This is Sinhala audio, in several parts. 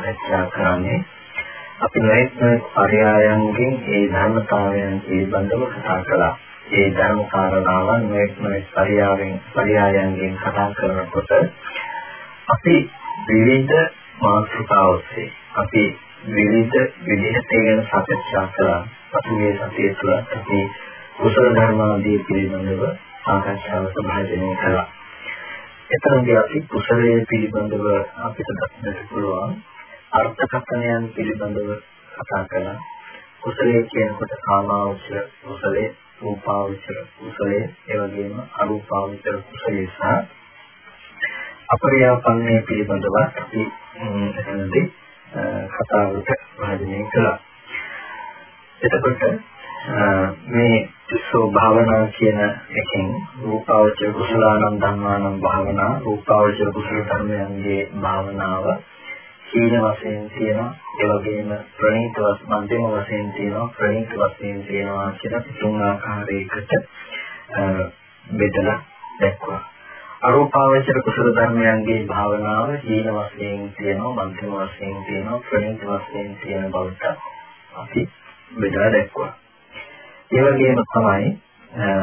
සාකච්ඡා කරන්නේ. අපි නොයෙක් පරයයන්ගෙන් ඒ ධර්මතාවයන් පිළිබඳව කතා කළා. ඒ ධර්ම කාරණාවන් නොයෙක් නොයෙක් පරයයන් පරයයන්ගෙන් කතා කරනකොට අපි විවිධ මාතෘකා ඔස්සේ අපි විවිධ විදිහට ගැන සාකච්ඡා කළා. අපි මේ සතිය තුළ අපි කුසල ධර්ම ආදී පිළිබඳව සාකච්ඡාවක භාජනය කළා. එතනදී අපි කුසලයේ පිළිබඳව අපිට දක්නට පුළුවන් අර්ථකථනයන් පිළිබඳව කතා කළා. කුසලයේ කියනකොට කාමාවචර කුසලයේ, රූපාවචර කුසලයේ, ඒ වගේම අරූපාවචර කුසලයේ සහ අපරියාපන්නේ පිළිබඳව අපි එතනදී කතාවට භාජනය කළා. එතකොට මේ සෝ භාවනා කියන එකෙන් රූපාවචර කුසලානම් ධම්මානම් භාවනා රූපාවචර කුසල ධර්මයන්ගේ භාවනාව සීල වශයෙන් තියෙනවා ඒ වගේම ප්‍රණීත මධ්‍යම වශයෙන් තියෙනවා ප්‍රණීත වශයෙන් තියෙනවා කියන තුන් ආකාරයකට බෙදලා දැක්වුවා. අරූපාවචර කුසල ධර්මයන්ගේ භාවනාව සීල වශයෙන් තියෙනවා මධ්‍යම වශයෙන් තියෙනවා ප්‍රණීත වශයෙන් තියෙන බවට අපි බෙදලා දැක්වුවා. ඒ වගේම තමයි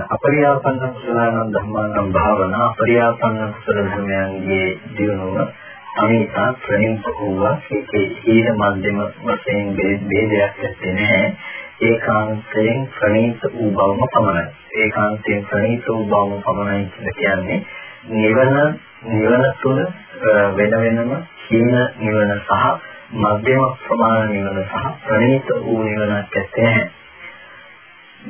අපරියාපන්න කුසලානම් ධම්මානම් භාවනා අපරියාපන්න කුසල ධර්මයන්ගේ දියුණුව අනිතා ප්‍රණීත වූවා ඒකේ ඊට මධ්‍යම වශයෙන් ભેදයක් ඇත්තේ නැහැ. ඒකාන්තයෙන් ප්‍රණීත වූ බවම පමණයි. ඒකාන්තයෙන් ප්‍රණීත වූ බවම පමණයි කියන්නේ නිවන නිවන තුළ වෙන වෙනම හිණ නිවන සහ මධ්‍යම ප්‍රමාණ නිවන සහ ප්‍රණීත වූ නිවනක් ඇත්තේ නැහැ.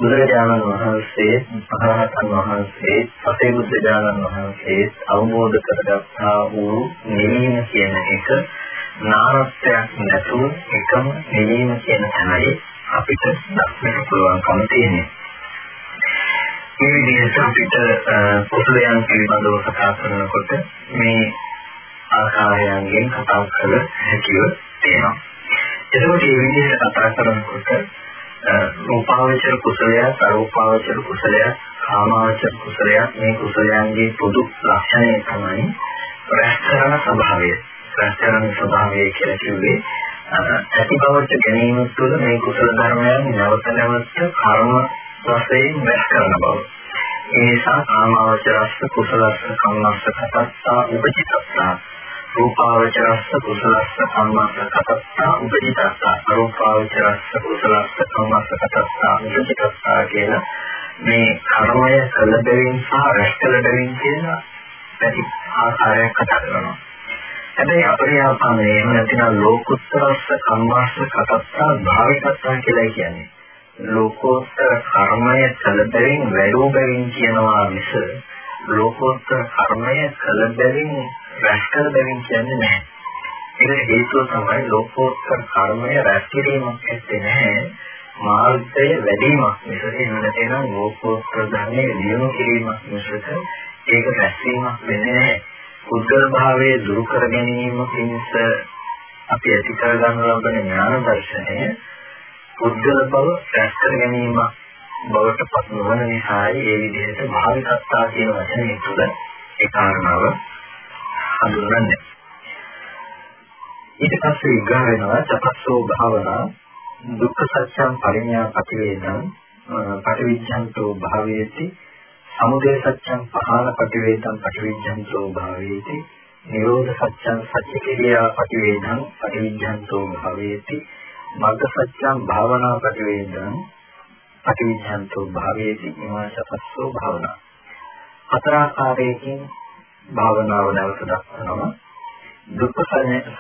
බුදුරජාණන් වහන්සේ මහරහතන් වහන්සේ පසේ බුදුරජාණන් වහන්සේ අවබෝධ කරගත්තා වූ නිවීම කියන එක නාරත්වයක් නැතුව එකම නිවීම කියන තැනයි අපිට දක්නට පුළුවන්කම තියෙන්නේ. මේ විදිහට අපිට කුසලයන් පිළිබඳව කතා කරනකොට මේ ආකාරයන්ගෙන් කතා කළ හැකිව තියෙනවා. එතකොට මේ විදිහට කතා කරනකොට රූපාවචර කුසලයක් අරූපාවචර කුසලයක් කාමාවචර කුසලයක් මේ කුසලයන්ගේ පොදු ලක්ෂණය තමයි ප්‍රස්තරණ ස්වභාවය. ප්‍රස්තරණ ස්වභාවය කියලා කිව්වේ ඇති බවට ගැනීම තුළ මේ කුසල ධර්මයන් නැවත නැවත කර්ම වශයෙන් වැස් කරන බව. ඒ නිසා කාමාවචරස්ස කුසලස්ස කම්මස්ස කතස්සා උපචිතස්සා රූපාවචරස්ස කුසලස්ස කම්මස්ස කතස්සා උපදිතස්සා අරූපාවචරස්ස කුසලස්ස කම්මස්ස කතස්සා උපදිතස්සා කියන මේ කර්මය කළ බැවින් සහ රැස් කළ බැවින් කියන පැති ආකාරයක් කතා කරනවා. හැබැයි අපරියාපන්නේ එහෙම නැතිනම් ලෝකුත්තරස්ස කම්මස්ස කතස්සා භාවිතස්සා කියලා කියන්නේ. ලෝකෝත්තර කර්මය කළ බැවින් වැඩෝ බැවින් කියනවා මිස ලෝකෝත්තර කර්මය කළ බැවින් රැස් කළ බැවින් කියන්නේ නැහැ. ඒක හේතුව තමයි ලෝකෝත්තර කර්මය රැස් කිරීමක් ඇත්තේ නැහැ. මාර්ගය වැඩිමක් මිසක එන්නට එන ලෝකෝත්තර ධර්මයේ දියුණු කිරීමක් මිසක ඒක රැස්වීමක් වෙන්නේ නැහැ. කුද්දල භාවයේ දුරු කර ගැනීම පිණිස අපි ඇති කර ගන්න ලබන ඥාන දර්ශනය කුද්දල බව රැස් කර ගැනීමක් බවට පත් නොවන නිසායි ඒ විදිහට භාවිකත්තා කියන වචනේ තුළ ඒ කාරණාව හඳුන්වන්නේ. ඊට පස්සේ විග්‍රහ වෙනවා චපස්සෝ භාවනා දුක්ඛ සත්‍යං පරිඥා පටිවේදං පටිවිච්ඡන්තෝ භාවේති සමුදය සත්‍යං පහාන පටිවේදං පටිවිච්ඡන්තෝ භාවේති නිරෝධ සත්‍යං සත්‍ය කිරියා පටිවේදං පටිවිච්ඡන්තෝ භාවේති මග්ග සත්‍යං භාවනා පටිවේදං පටිවිච්ඡන්තෝ භාවේති ඉමා චපස්සෝ භාවනා හතර ආකාරයකින් භාවනාව නැවත දක්වනවා. දුක්ඛ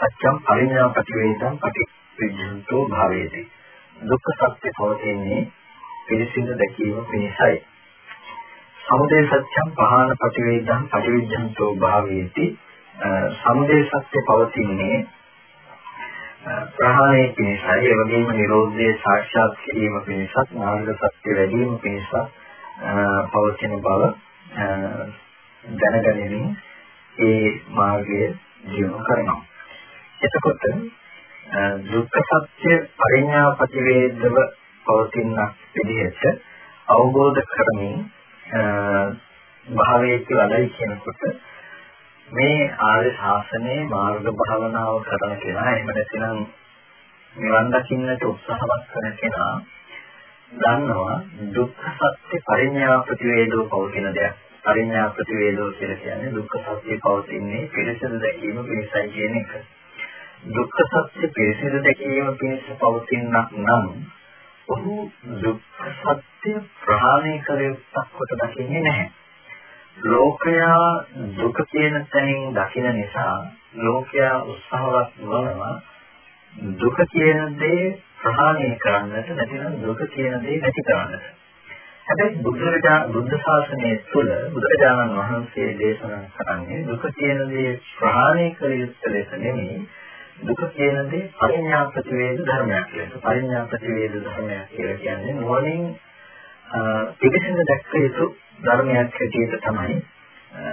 සත්‍යම් පරිඥා ප්‍රතිවේදම් පටිවිජ්ජන්තෝ භාවේති. දුක්ඛ සත්‍ය පවතින්නේ පිළිසිඳ දැකීම පිණිසයි. සමුදය සත්‍යම් පහාන ප්‍රතිවේදම් පටිවිජ්ජන්තෝ භාවේති. සමුදය සත්‍ය පවතින්නේ ප්‍රහාණය පිණිසයි. ඒ වගේම නිරෝධය සාක්ෂාත් කිරීම පිණිසත් මාර්ග සත්‍ය වැඩි වීම පිණිස පවතින බව දැනගැනීමෙන් ඒ මාර්ගය දියුණු කරනවා. එතකොට දුක්ඛ සත්‍ය පරිඥා ප්‍රතිවේදව පවතින විදිහට අවබෝධ කරමින් භාවයේ කියලායි කියනකොට මේ ආර්ය ශාසනයේ මාර්ග භාවනාව කරන කෙනා එහෙම නැතිනම් නිවන් දකින්නට උත්සාහවත් කරන කෙනා දන්නවා දුක්ඛ සත්‍ය පරිඥා ප්‍රතිවේදෝ පවතින දෙයක්. පරිඥා ප්‍රතිවේදෝ කියලා කියන්නේ දුක්ඛ සත්‍ය පවතින්නේ පිළිසඳ දැකීම පිණිසයි කියන එක. දුක්ඛ සත්‍ය පිළිසඳ දැකීම පිණිස පවතිනක් නම් ඔහු දුක්ඛ සත්‍ය ප්‍රහාණය කර යුක්තක් කොට දකින්නේ නැහැ. ලෝකයා දුක කියන තැනින් දකින නිසා ලෝකයා උත්සාහවත් වනවා දුක කියන දේ ප්‍රහාණය කරන්නට නැතිනම් දුක කියන දේ නැති කරන්නට. හැබැයි බුදුරජාණන් බුද්ධ ශාසනය තුළ බුදුරජාණන් වහන්සේ දේශනා කරන්නේ දුක කියන දේ ප්‍රහාණය කළ යුත්තේ ලෙස නෙමෙයි දුක කියන දේ පරිඥා ප්‍රතිවේද ධර්මයක් කියලා. පරිඥා ප්‍රතිවේද ධර්මයක් කියලා කියන්නේ නුවණින් පිටිසින්ද දැක්ක යුතු ධර්මයක් හැටියට තමයි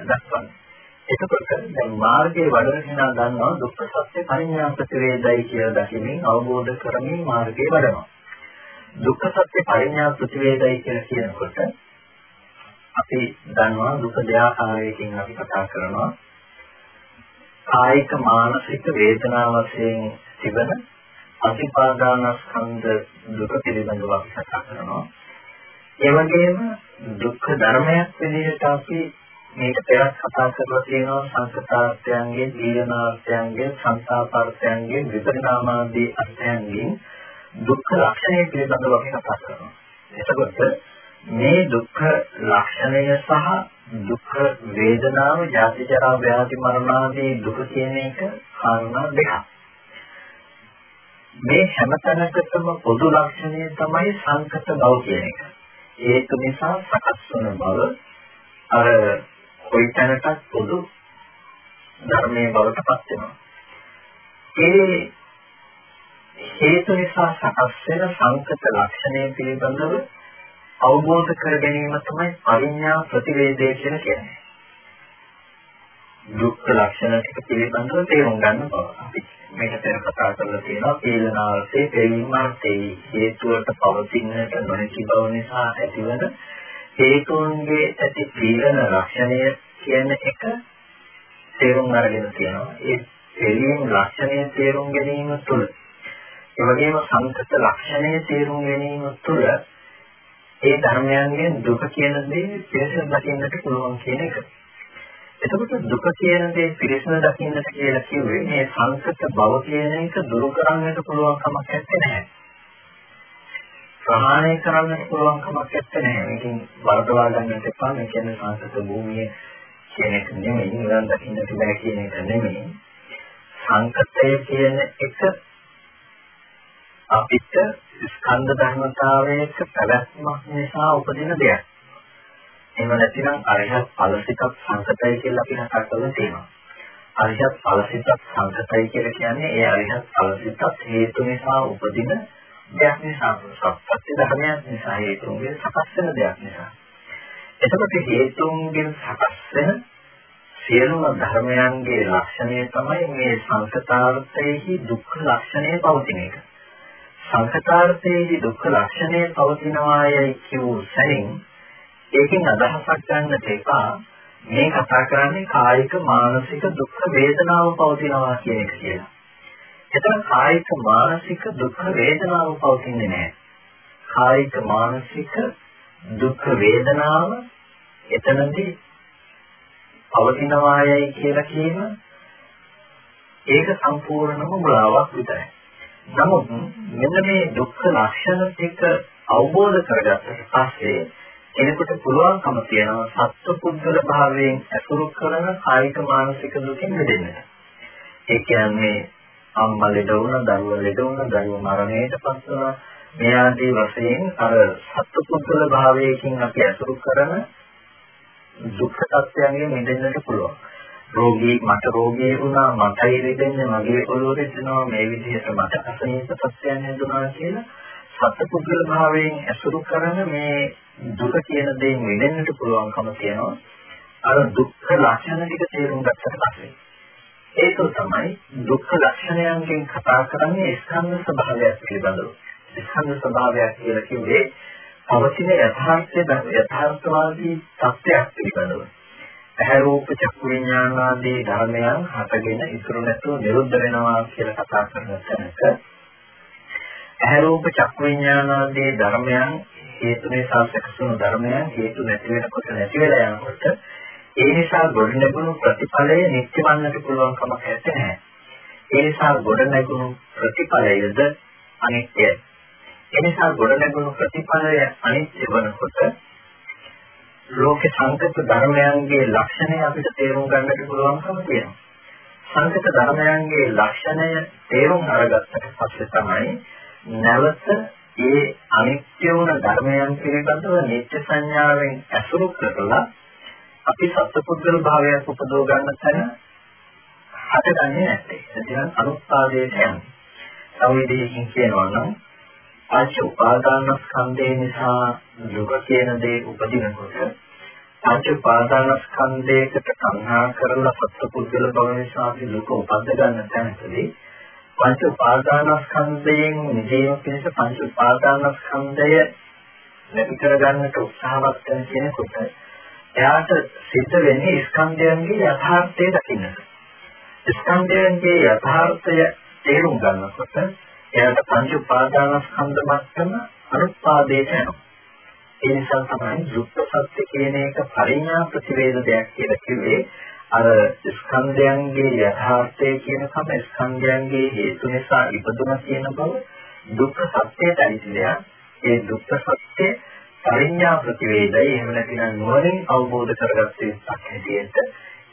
දක්වන්නේ. එතකොට දැන් මාර්ගයේ වඩන කෙනා දන්නවා දුක්ඛ සත්‍ය පරිඥා ප්‍රතිවේදයි කියලා දකිමින් අවබෝධ කරමින් මාර්ගයේ වඩනවා. දුක්ඛ සත්‍ය පරිඥා ප්‍රතිවේදයි කියලා කියනකොට අපි දන්නවා දුක දෙආකාරයකින් අපි කතා කරනවා. කායික මානසික වේදනා වශයෙන් තිබෙන අතිපාදානස්කන්ධ දුක පිළිබඳව අපි කතා කරනවා. ඒ වගේම දුක්ඛ ධර්මයක් විදිහට අපි මේක පෙරත් කතා කරලා තියෙනවා සංස්කාරයන්ගේ දීර්ණාර්ථයන්ගේ සංසාපාර්ථයන්ගේ විපරිණාමාදී අර්ථයන්ගේ දුක්ඛ ලක්ෂණය පිළිබඳව අපි කතා කරනවා. එතකොට මේ දුක්ඛ ලක්ෂණය සහ දුක්ඛ වේදනාව, ජාති ජරා ව්‍යාධි මරණ ආදී දුක කියන එක කාරණා දෙකක්. මේ හැමතැනකටම පොදු ලක්ෂණය තමයි සංකත බව කියන එක. ඒක නිසා සකස් වන බව අර කොයි තැනටත් පොදු ධර්මයේ බවට පත් වෙනවා. ඒ හේතු නිසා සකස් වෙන සංකත ලක්ෂණය පිළිබඳව අවබෝධ කර ගැනීම තමයි පරිඥා ප්‍රතිවේදය කියලා කියන්නේ. දුක්ඛ ලක්ෂණ ටික පිළිබඳව තේරුම් ගන්න බව. අපි මේක පෙර කතා කරලා තියෙනවා පීලනාර්ථේ දෙවිමාර්ථේ හේතුවට පවතිනට නොහැකි බව නිසා ඇතිවන හේතුන්ගේ ඇති පීලන ලක්ෂණය කියන එක තේරුම් අරගෙන තියෙනවා. ඒ දෙවියන් ලක්ෂණය තේරුම් ගැනීම තුළ ඒ වගේම සංකත ලක්ෂණය තේරුම් ගැනීම තුළ ඒ ධර්මයන්ගෙන් දුක කියන දේ පිළිසඳ දකින්නට පුළුවන් කියන එක. එතකොට දුක කියන දේ පිරිසිදු දකින්නට කියලා කිව්වේ මේ සංකත බව කියන එක දුරු කරන්නට පුළුවන් කමක් නැත්තේ. ප්‍රහාණය කරන්නට පුළුවන් කමක් නැත්තේ. මේකෙන් වර්ධවා ගන්නට එපා. මේ කියන්නේ සංකත භූමිය කියන එක නෙමෙයි. නිවන් දකින්නට බෑ කියන එක නෙමෙයි. සංකතය කියන එක අපිට ස්කන්ධ ධර්මතාවයක පැවැත්මක් නිසා උපදින දෙයක්. එහෙම නැතිනම් අරිහත් ඵලසිතක් සංකතයි කියලා අපි කතා කරලා තියෙනවා. අරිහත් ඵලසිතක් සංකතයි කියලා කියන්නේ ඒ අරිහත් ඵලසිතක් හේතු නිසා උපදින දෙයක් නිසා සත්‍ය ධර්මයක් නිසා හේතුන්ගෙන් සකස් වෙන දෙයක් නිසා. එතකොට හේතුන්ගෙන් සකස් වෙන සියලුම ධර්මයන්ගේ ලක්ෂණය තමයි මේ සංකතාර්ථයේහි දුක්ඛ ලක්ෂණය පවතින එක. සංකතාර්ථයේහි දුක්ඛ ලක්ෂණය පවතිනවායයි කියූ සැනින් ඒකෙන් අදහසක් ගන්නට එපා මේ කතා කරන්නේ කායික මානසික දුක් වේදනාව පවතිනවා කියන එක කියලා. එතන කායික මානසික දුක් වේදනාව පවතින්නේ නැහැ. කායික මානසික දුක් වේදනාව එතනදී පවතිනවායයි කියලා කියන ඒක සම්පූර්ණම මුලාවක් විතරයි. නමුත් මෙන්න මේ දුක්ඛ ලක්ෂණ ටික අවබෝධ කරගත්තට පස්සේ එනකොට පුළුවන්කම තියෙනවා සත්පුද්ගල භාවයෙන් අසුරු කරන කායික මානසික දුකින් මිදෙන්න. ඒ කියන්නේ අම්මා ලෙඩ වුණා, දරුවා ලෙඩ වුණා, දරුවා මරණයට පත් වුණා. මේ ආදී වශයෙන් අර සත්පුද්ගල භාවයකින් අපි අසුරු කරන දුක් සත්‍යයෙන් මිදෙන්නට පුළුවන්. රෝගී මට රෝගී වුණා මටයි රිදෙන්නේ මගේ ඔළුව රිදෙනවා මේ විදිහට මට අසනීප තත්ත්වයන් හඳුනා කියලා සත්පුද්ගල භාවයෙන් ඇසුරු කරන මේ දුක කියන දේ මිදෙන්නට පුළුවන්කම තියෙනවා. අර දුක්ඛ ලක්ෂණ ටික තේරුම් ගත්තට පස්සේ. ඒක තමයි දුක්ඛ ලක්ෂණයන්ගෙන් කතා කරන්නේ ස්කන්ධ ස්වභාවය පිළිබඳව. ස්කන්ධ ස්වභාවය කියලා කිව්වේ පවතින යථාර්ථය යථාර්ථවාදී තත්ත්වයක් පිළිබඳව. ඇහැ රූප චක්කු විඥාන ආදී ධර්මයන් හටගෙන ඉතුරු නැතුව නිරුද්ධ වෙනවා කියලා කතා කරන තැනක ඇහැ රූප චක්කු විඥාන ආදී ධර්මයන් හේතු නිසා සකසුණු ධර්මයන් හේතු නැති වෙනකොට නැති වෙලා යනකොට ඒ නිසා ගොඩනැගුණු ප්‍රතිඵලය නිත්‍ය වන්නට පුළුවන් කමක් නැත්තේ. ඒ නිසා ගොඩනැගුණු ප්‍රතිඵලයද අනිත්‍යයි. ඒ නිසා ගොඩනැගුණු ප්‍රතිඵලය අනිත්‍ය වනකොට ලෝක සංකත ධර්මයන්ගේ ලක්ෂණය අපිට තේරුම් ගන්නට පුළුවන්කම තියෙනවා. සංකත ධර්මයන්ගේ ලක්ෂණය තේරුම් අරගත්තට පස්සේ තමයි නැවත ඒ අනිත්‍ය වුණ ධර්මයන් පිළිබඳව නිත්‍ය සංඥාවෙන් ඇසුරු කරලා අපි සත්පුද්ගල භාවයක් උපදව ගන්න තැන හටගන්නේ නැත්තේ. එතන අනුත්පාදයට යන්නේ. තව විදිහකින් කියනවා නම් පංච උපාදානස්කන්ධය නිසා දුක කියන දේ උපදිනකොට පංච උපාදානස්කන්ධයකට සංහා කරලා සත්පුද්ගල බව නිසා අපි දුක උපද්ද ගන්න තැනකදී පංච උපාදානස්කන්ධයෙන් නිදීම පිණිස පංච උපාදානස්කන්ධය නැති කරගන්නට උත්සාහවත් වෙන කෙනෙකුට එයාට සිද්ධ වෙන්නේ ස්කන්ධයන්ගේ යථාර්ථය දකින්නට. ස්කන්ධයන්ගේ යථාර්ථය තේරුම් ගන්නකොට එයාට පංච උපාදානස්කන්ධ මට්ටම අනුපාදයට යනවා. ඒ නිසා තමයි දුක්ඛ සත්‍ය කියන එක පරිඥා ප්‍රතිවේද දෙයක් කියලා කිව්වේ. අර ස්කන්ධයන්ගේ යථාර්ථය කියන කම ස්කන්ධයන්ගේ හේතු නිසා ඉපදුන කියන බව දුක්ඛ සත්‍යයට අයිතිලයක්. ඒ දුක්ඛ සත්‍ය පරිඥා ප්‍රතිවේදයි එහෙම නැතිනම් නුවණින් අවබෝධ කරගත්ත එකක් හැටියට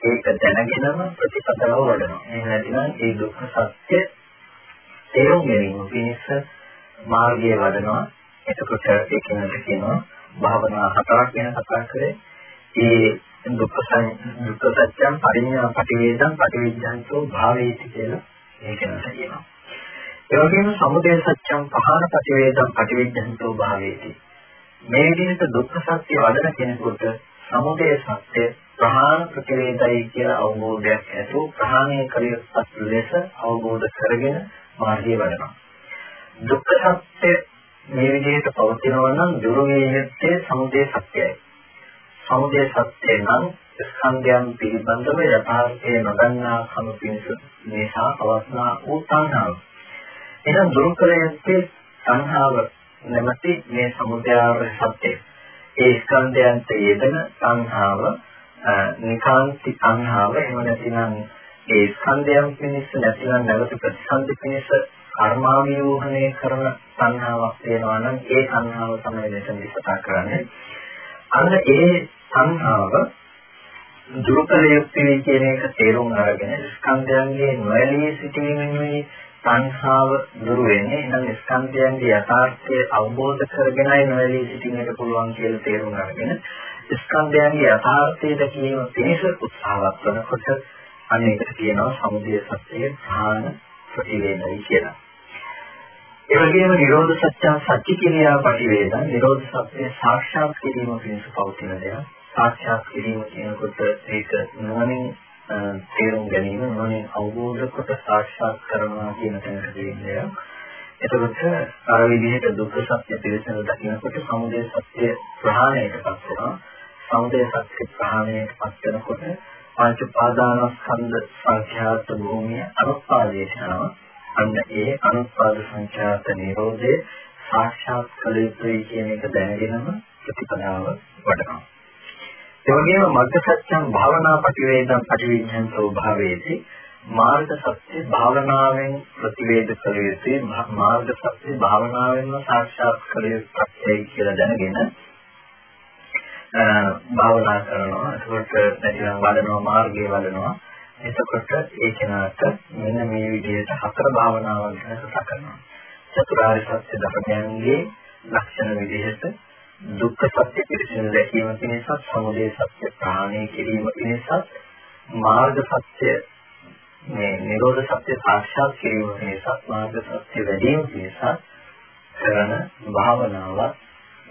ඒක දැනගෙනම ප්‍රතිපදාව වඩනවා. එහෙම නැතිනම් ඒ දුක්ඛ සත්‍ය තේරුම් ගැනීම පිණිස මාර්ගය වඩනවා. එතකොට ඒ කෙනාට කියනවා භාවනා හතරක් ගැන කතා කරේ. ඒ දුක්ඛ දුක්ඛ සත්‍යම් පරිඤ්ඤා පටිවේදම් පටිවිඥාන්තෝ භාවේති කියලා ඒ කෙනාට කියනවා. ඒ වගේම සමුදය සත්‍යම් පහන පටිවේදම් පටිවිඥාන්තෝ භාවේති. මේ විදිහට දුක්ඛ සත්‍ය වඩන කෙනෙකුට සමුදය සත්‍ය ප්‍රහාණ ප්‍රතිවේදයි කියලා අවබෝධයක් ඇතුව ප්‍රහාණය කළ යුතු ලෙස අවබෝධ කරගෙන මාර්ගය වඩනවා. දුක්ඛ සත්‍ය මේ විදිහට පවතිනවා නම් දුරු වේ යුත්තේ සමුදය සත්‍යයි. සමුදය සත්‍ය නම් ස්කන්ධයන් පිළිබඳව යථාර්ථය නොදන්නා කම පිණිස නිසා පවස්නා වූ තණ්හාව. එහෙනම් දුරු කළ යුත්තේ තණ්හාව නැමැති මේ සමුදයාර සත්‍යය. ඒ ස්කන්ධයන්ට යෙදෙන තණ්හාව නිකාන්ති තණ්හාව එහෙම නැතිනම් ඒ ස්කන්ධයන් පිණිස නැතිනම් නැවත ප්‍රතිසන්දි පිණිස කර්මාවියෝහණය කරන සංහාවක් තියෙනවා නම් ඒ සංහාව තමයි මෙතන විස්තර කරන්නේ. අන්න ඒ සංහාව දුරුකල යුක්තිය කියන එක තේරුම් අරගෙන ස්කන්ධයන්ගේ නොඇලී සිටීමෙන් මේ සංහාව දුරු වෙන්නේ. එහෙනම් ස්කන්ධයන්ගේ යථාර්ථය අවබෝධ කරගෙනයි නොඇලී සිටින්නට පුළුවන් කියලා තේරුම් අරගෙන ස්කන්ධයන්ගේ යථාර්ථය දැකීම පිණිස උත්සාහවත් වනකොට අනේකට කියනවා සමුදය සත්‍යයේ ප්‍රාණ ප්‍රතිවේදයි කියලා. ඒ වගේම නිරෝධ සත්‍ය සත්‍ය කිරියා ප්‍රතිවේදන් නිරෝධ සත්‍ය සාක්ෂාත් කිරීම පිණිස පවතින දෙයක්. සාක්ෂාත් කිරීම කියනකොට ඒක නුවණින් තේරුම් ගැනීම නුවණින් අවබෝධ කොට සාක්ෂාත් කරනවා කියන තැනට දෙන්නේ. එතකොට අර විදිහට දුක්ඛ සත්‍ය පිළිසඳ දකිනකොට සමුදය සත්‍ය ප්‍රහාණයටපත් වෙනවා. සමුදය සත්‍ය ප්‍රහාණයටපත් වෙනකොට පංච පාදානස්කන්ධ සංඛ්‍යාත භූමිය අනුපාදයට යනවා. අන්න ඒ අනුපාද සංඛ්‍යාත නිරෝධයේ සාක්ෂාත් කළ යුතුයි කියන එක දැනගෙනම ප්‍රතිපදාව වඩනවා. ඒ වගේම මග්ග සත්‍යං භාවනා ප්‍රතිවේදං පටිවිඥාන්තෝ භාවේති මාර්ග සත්‍ය භාවනාවෙන් ප්‍රතිවේද කළ යුතුයි මාර්ග සත්‍ය භාවනාවෙන්ම සාක්ෂාත් කළ යුතුයි කියලා දැනගෙන භාවනා කරනවා. ඒකට නැතිනම් වඩනවා මාර්ගයේ වඩනවා. එතකොට ඒ කෙනාට මෙන්න මේ විදිහට හතර භාවනාවන් ගැන කතා කරනවා. චතුරාර්ය සත්‍ය ධර්මයන්ගේ ලක්ෂණ විදිහට දුක්ඛ සත්‍ය පිළිසින දැකීම පිණිසත් සමුදය සත්‍ය ප්‍රහාණය කිරීම පිණිසත් මාර්ග සත්‍ය මේ නිරෝධ සත්‍ය සාක්ෂාත් කිරීම නිසා මාර්ග සත්‍ය වැඩිම නිසා කරන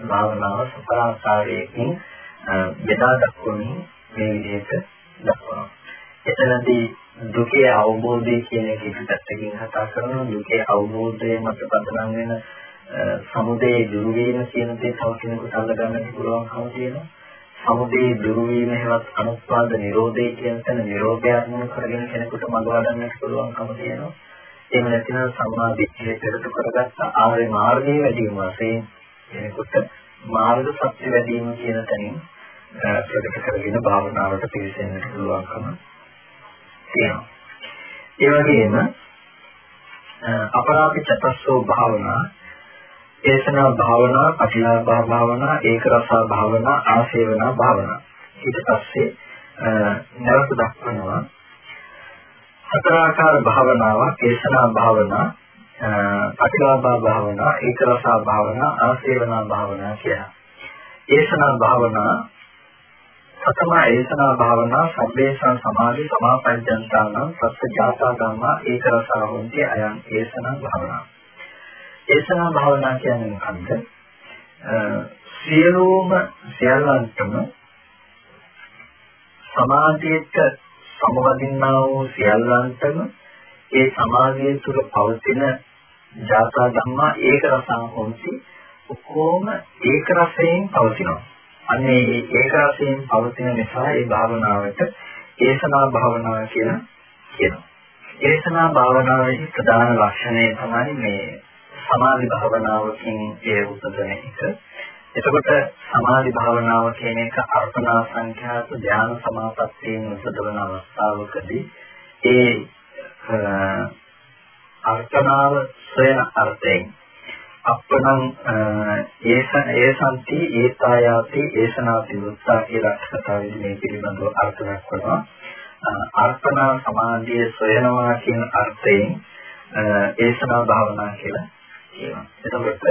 භාවනාව භාවනාව සතරාකාරයකින් බෙදා දක්වමින් මේ විදිහට දක්වනවා. එතනදී දුකේ අවබෝධය කියන එක එක පැත්තකින් කතා කරනවා. දුකේ අවබෝධය මත පදනම් වෙන සමුදේ දුරු වීම කියන දේ තව කෙනෙකුට අල්ලගන්නත් පුළුවන්කම තියෙනවා. සමුදේ දුරු වීම හේවත් අනුස්වාද නිරෝධය කියන තැන නිරෝධය අනුව කරගෙන කෙනෙකුට මඟ වඩන්නත් පුළුවන්කම තියෙනවා. එහෙම නැතිනම් සම්මා දිට්ඨිය පෙරට කරගත්ත ආර්ය මාර්ගයේ වැඩිම වශයෙන් කෙනෙකුට මාර්ග සත්‍ය වැඩිම කියන තැනින් ප්‍රකට කරගෙන භාවනාවට පිවිසෙන්නට පුළුවන්කම තියෙනවා. ඒ වගේම අපරාපි චතස්සෝ භාවනා, දේශනා භාවනා, පටිලාභා භාවනා, ඒක රසා භාවනා, ආසේවනා භාවනා. ඊට පස්සේ නැවත දක්වනවා සතරාකාර භාවනාවක්, දේශනා භාවනා, පටිලාභා භාවනා, ඒක රසා භාවනා, ආසේවනා භාවනා කියලා. දේශනා භාවනා සතම ඒසනා භාවනා සම්බේසං සමාධි සමාපඤ්ඤන්තාන සත්‍ය ජාතා ධම්මා ඒක රසාවන්ති අයං ඒසනා භාවනා. ඒසනා භාවනා කියන්නේ මොකක්ද? සියලුම සියල්ලන්ටම සමාධියට සමවදින්නා වූ සියල්ලන්ටම ඒ සමාධිය තුළ පවතින ජාතා ධම්මා ඒක රසාවන්ති ඔක්කොම ඒක රසයෙන් පවතිනවා. අන්නේ ඒක රසයෙන් පවතින නිසා ඒ භාවනාවට ඒසනා භාවනාව කියලා කියනවා. ඒසනා භාවනාවේ ප්‍රධාන ලක්ෂණය තමයි මේ සමාධි භාවනාවකින් ඒ උපදන එක. එතකොට සමාධි භාවනාව කියන එක අර්පණා සංඛ්‍යාත ධ්‍යාන සමාපත්තියෙන් උපදවන අවස්ථාවකදී ඒ අර්පණාව සොයන අර්ථයෙන් අප්පනං ඒස ඒසන්ති ඒතායාති ඒසනාති වෘත්තා කියලා කතාවෙදි මේ පිළිබඳව අර්ථ දක්වනවා. අර්පණා සමාධිය සොයනවා කියන අර්ථයෙන් ඒසනා භාවනා කියලා කියනවා. එතකොට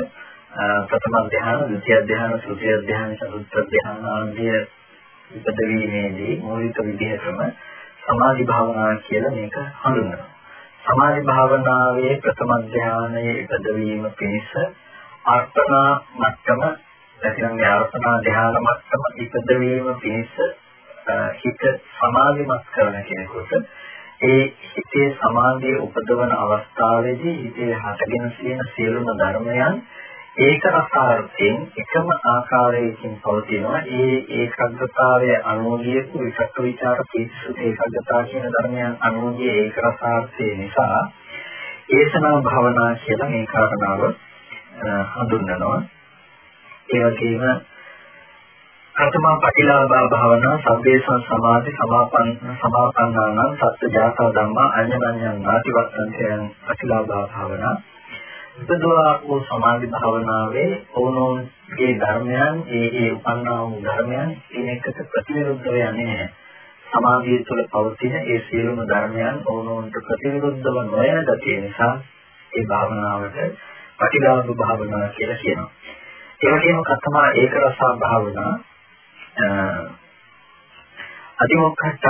ප්‍රථම ධ්‍යාන, ဒုတိ ය ධ්‍යාන, තෘතිය ධ්‍යාන, චතුර්ථ ධ්‍යාන ආදී ඉපදවීමේදී මූලික විදිහටම සමාධි භාවනා කියලා මේක හඳුන්වනවා. සමාධි භාවනාවේ ප්‍රථම ධානයේ ඉපදවීම පිණිස අර්පණා මට්ටම නැතිනම් මේ අර්පණා ධාන මට්ටම ඉපදවීම පිණිස හිත සමාධිමත් කරන කෙනෙකුට ඒ හිතේ සමාධිය උපදවන අවස්ථාවේදී හිතේ හටගෙන තියෙන සියලුම ධර්මයන් ඒක රසායනයෙන් එකම ආකාරයකින් පවතිනවා. ඒ ඒකග්ගතාවය අනුගියපු විචක්ක විචාර පිස්සු ඒකග්ගතා කියන ධර්මයන් අනුගිය ඒක රසාර්ථය නිසා ඒසනා භවනා කියලා මේ කාරණාව හඳුන්වනවා. ඒ වගේම ප්‍රථම පටිලාභා භාවනා සම්බේසං සමාධි සමාපන්න සමාපන්නානම් සත්‍ය ජාතා ධම්මා අඤ්ඤඤ්ඤං නාතිවත්තන්තයන් පටිලාභා භාවනා උපදවා වූ සමාධි භාවනාවේ ඕනෝන්ගේ ධර්මයන් ඒ ඒ උපන්නා වූ ධර්මයන් එකිනෙකට ප්‍රතිවිරුද්ධව යන්නේ නැහැ. සමාධිය තුළ පවතින ඒ සියලුම ධර්මයන් ඕනෝන්ට ප්‍රතිවිරුද්ධව නොයන ගතිය නිසා ඒ භාවනාවට පටිඝාතු භාවනාව කියලා කියනවා. ඒ වගේම කතමා ඒක රසා භාවනා අදිමොක්ඛට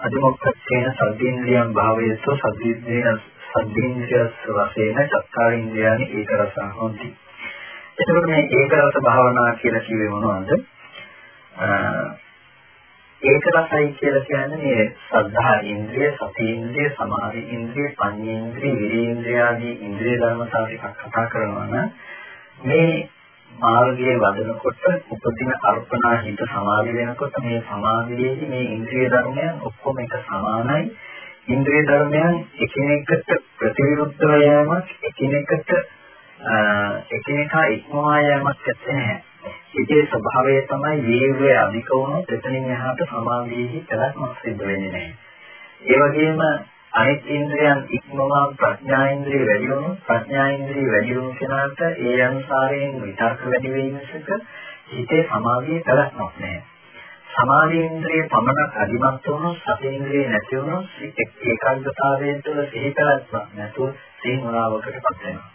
අදිමොක්ඛේන සද්දේන්ද්‍රියන් භාවයතු සද්දේන්ද්‍රියන් සද්දේන්ද්‍රයස් වශයෙන් චක්කාරින්ද්‍රයන් ඒක රස හොන්ති. එතකොට මේ ඒක රස භාවනා කියලා කිව්වේ මොනවද? ඒක රසයි කියලා කියන්නේ මේ සද්ධා ඉන්ද්‍රිය, සති ඉන්ද්‍රිය, සමාධි ඉන්ද්‍රිය, පඤ්ඤේන්ද්‍රිය, විරේන්ද්‍රිය ආදී ඉන්ද්‍රිය ධර්මතා ටිකක් කතා කරනවා නම් මේ මාර්ගයේ වදනකොට උපදින අර්පණා හිත සමාධි වෙනකොට මේ සමාධියේදී මේ ඉන්ද්‍රිය ධර්මයන් ඔක්කොම එක සමානයි ඉන්ද්‍රිය ධර්මයන් එකිනෙකට ප්‍රතිවිරුද්ධව යෑමක් එකිනෙකට එකිනෙකා ඉක්මවා යෑමක් නැහැ. ඒකේ ස්වභාවය තමයි වීර්යය අධික වුණොත් එතනින් එහාට සමාධියේ පැවැත්මක් සිද්ධ වෙන්නේ නැහැ. ඒ වගේම අනිත් ඉන්ද්‍රියන් ඉක්මවා ප්‍රඥා ඉන්ද්‍රිය වැඩි වුණොත් ප්‍රඥා ඉන්ද්‍රිය වැඩි වුණු කෙනාට ඒ අනුසාරයෙන් විතර්ක වැඩි වීම නිසා හිතේ සමාධියේ පැවැත්මක් නැහැ. සමාධීන්ද්‍රිය පමණක් අධිමත් වුණොත් සතේන්ද්‍රිය නැති වුණොත් ඒකාග්‍රතාවයෙන් තුළ සිහි පැවැත්මක් නැතුව සීමාවකටපත් වෙනවා.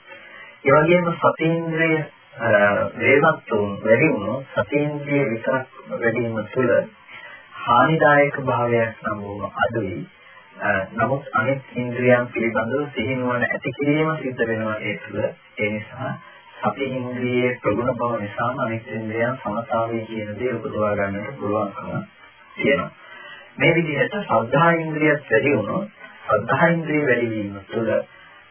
ඒ වගේම සතේන්ද්‍රිය වේගත් වුණ වැඩි වුණොත් සතේන්ද්‍රිය විතරක් වැඩි වීම තුළ හානිදායක භාවයක් නම් වුණ අඩුයි. නමුත් අනෙක් ඉන්ද්‍රියන් පිළිබඳව සිහිනුවන ඇති කිරීම සිද්ධ වෙනවා ඒ තුළ. ඒ නිසා අපි ඉන්ද්‍රියේ ප්‍රගුණ බව නිසාම අනෙක් ඉන්ද්‍රියන් සමතාවයේ කියන දේ උපදවා ගන්නට පුළුවන්කම තියෙනවා. මේ විදිහට සද්ධා ඉන්ද්‍රියත් වැඩි වුණොත් සද්ධා ඉන්ද්‍රිය වැඩි වීම තුළ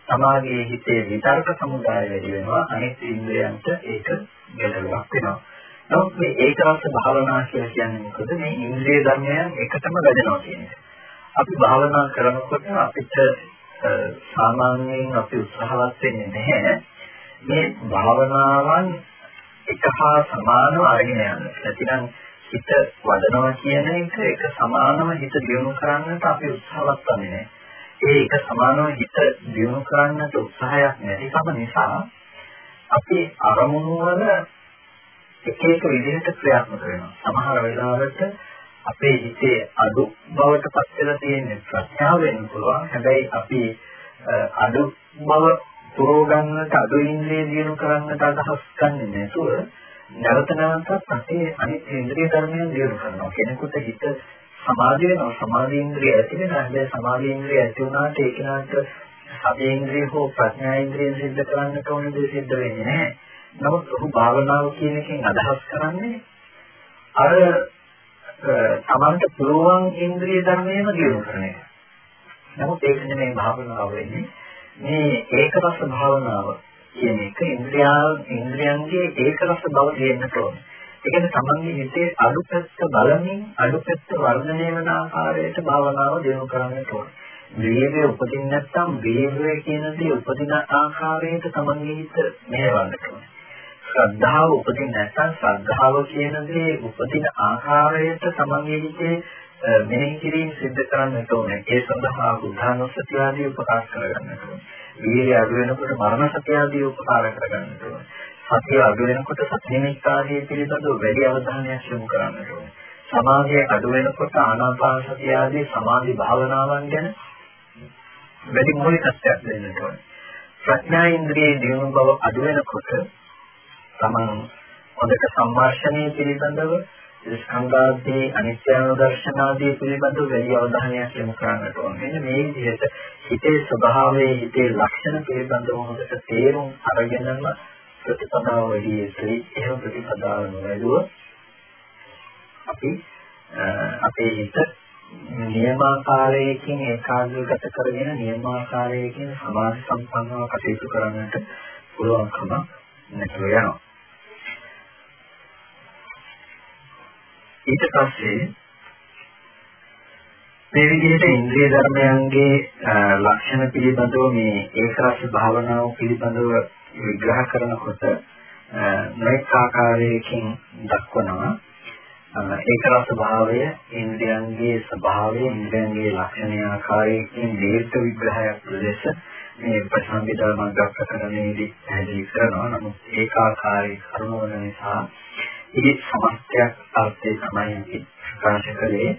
තමාගේ හිතේ විතර්ක සමුදාය වැඩි වෙනවා අනිත් ඉන්ද්‍රයන්ට ඒක ගැටලුවක් වෙනවා. නමුත් මේ ඒකරස භාවනා කියලා කියන්නේ මොකද? මේ ඉන්ද්‍රිය ධර්මයන් එකටම වැඩෙනවා කියන එක. අපි භාවනා කරනකොට අපිට සාමාන්‍යයෙන් අපි උත්සාහවත් වෙන්නේ නැහැ මේ භාවනාවන් එක හා සමානව අරගෙන යන්න. නැතිනම් හිත වඩනවා කියන එක එක සමානව හිත දියුණු කරන්නට අපි උත්සාහවත් වෙන්නේ නැහැ. ඒ එක සමානව හිත දියුණු කරන්නට උත්සාහයක් නැතිකම නිසා අපි අරමුණු වල එක එක විදිහට ක්‍රියාත්මක වෙනවා. සමහර වෙලාවට අපේ හිතේ අඩු බවට පත් වෙලා තියෙන ප්‍රඥාව වෙන්න පුළුවන්. හැබැයි අපි අඩු බව පුරව ගන්නට අඩු ඉන්ද්‍රිය දියුණු කරන්නට අදහස් ගන්නේ නැතුව නැවත නැවතත් අපේ අනිත් ඉන්ද්‍රිය ධර්මයන් දියුණු කරනවා. කෙනෙකුට හිත සමාධිය වෙනවා සමාධි ඉන්ද්‍රිය ඇති වෙනවා හැබැයි සමාධි ඉන්ද්‍රිය ඇති වුණාට ඒක නාට සති ඉන්ද්‍රිය හෝ ප්‍රඥා ඉන්ද්‍රිය සිද්ධ කරන්නට ඕන දේ සිද්ධ වෙන්නේ නැහැ. නමුත් ඔහු භාවනාව කියන එකෙන් අදහස් කරන්නේ අර තමන්ට පුළුවන් ඉන්ද්‍රිය ධර්මයේම දියුණු කරන එක. නමුත් ඒක නෙමෙයි භාවනාව වෙන්නේ. මේ ඒකරස භාවනාව කියන එක ඉන්ද්‍රියා ඉන්ද්‍රියන්ගේ ඒකරස බව දෙන්නට ඕනේ. ඒ කියන්නේ තමන්ගේ හිතේ අඩුපැත්ත බලමින් අඩුපැත්ත වර්ධනය වෙන ආකාරයට භාවනාව දියුණු කරන්නට ඕනේ. වීර්යය උපදින්න නැත්නම් වීර්යය කියන දේ උපදින ආකාරයට තමන්ගේ හිත මෙහෙවන්නට ඕනේ. ශ්‍රද්ධාව උපදින්න නැත්නම් ශ්‍රද්ධාව කියන දේ උපදින ආකාරයට තමන්ගේ හිතේ මෙහෙය කිරීම සිද්ධ කරන්නට ඕනේ. ඒ සඳහා බුද්ධානුස්සතිය ආදී උපකාර කරගන්නට ඕනේ. වීර්යය අඩු වෙනකොට මරණ සතිය ආදී උපකාර කරගන්නට ඕනේ. සතිය අඩු වෙනකොට සතිනිකාදී පිළිබඳව වැඩි අවධානයක් යොමු කරන්නට ඕනේ. සමාධිය අඩු වෙනකොට ආනාපාන සතිය ආදී සමාධි භාවනාවන් ගැන වැඩි මූලිකත්වයක් දෙන්නට ඕනේ. ප්‍රඥා ඉන්ද්‍රියේ දියුණු බව අඩු වෙනකොට තමන් හොඳට සම්මාර්ෂණය පිළිබඳව ස්කන්ධාදී අනිත්‍යනුදර්ශනාදී පිළිබඳව වැඩි අවධානයක් යොමු කරන්නට ඕනේ. මෙන්න මේ විදිහට හිතේ ස්වභාවයේ හිතේ ලක්ෂණ පිළිබඳව හොඳට තේරුම් අරගෙනම ප්‍රතිපදාව වැඩි යුතුයි. එහෙම ප්‍රතිපදාව නොවැළුව අපි අපේ හිත නියමාකාරයකින් ඒකාග්‍රගත කරගෙන නියමාකාරයකින් සමාධි සම්පන්නව කටයුතු කරන්නට පුළුවන්කම නැතුව යනවා. ඊට පස්සේ මේ විදිහට ඉන්ද්‍රිය ධර්මයන්ගේ ලක්ෂණ පිළිබඳව මේ ඒකරස භාවනාව පිළිබඳව විග්‍රහ කරනකොට මේක ආකාරයකින් දක්වනවා. ඒක රස භාවය ඉන්ද්‍රයන්ගේ ස්වභාවය ඉන්ද්‍රයන්ගේ ලක්ෂණ ආකාරයකින් දීර්ඝ විග්‍රහයක් ලෙස මේ ප්‍රසංගිතා මග්ගප්‍රකරණයේදී පැහැදිලි කරනවා. නමුත් ඒක ආකාරයේ කරුණ වන නිසා ඉති සමස්තයක් අර්ථය තමයි ප්‍රකාශ කළේ.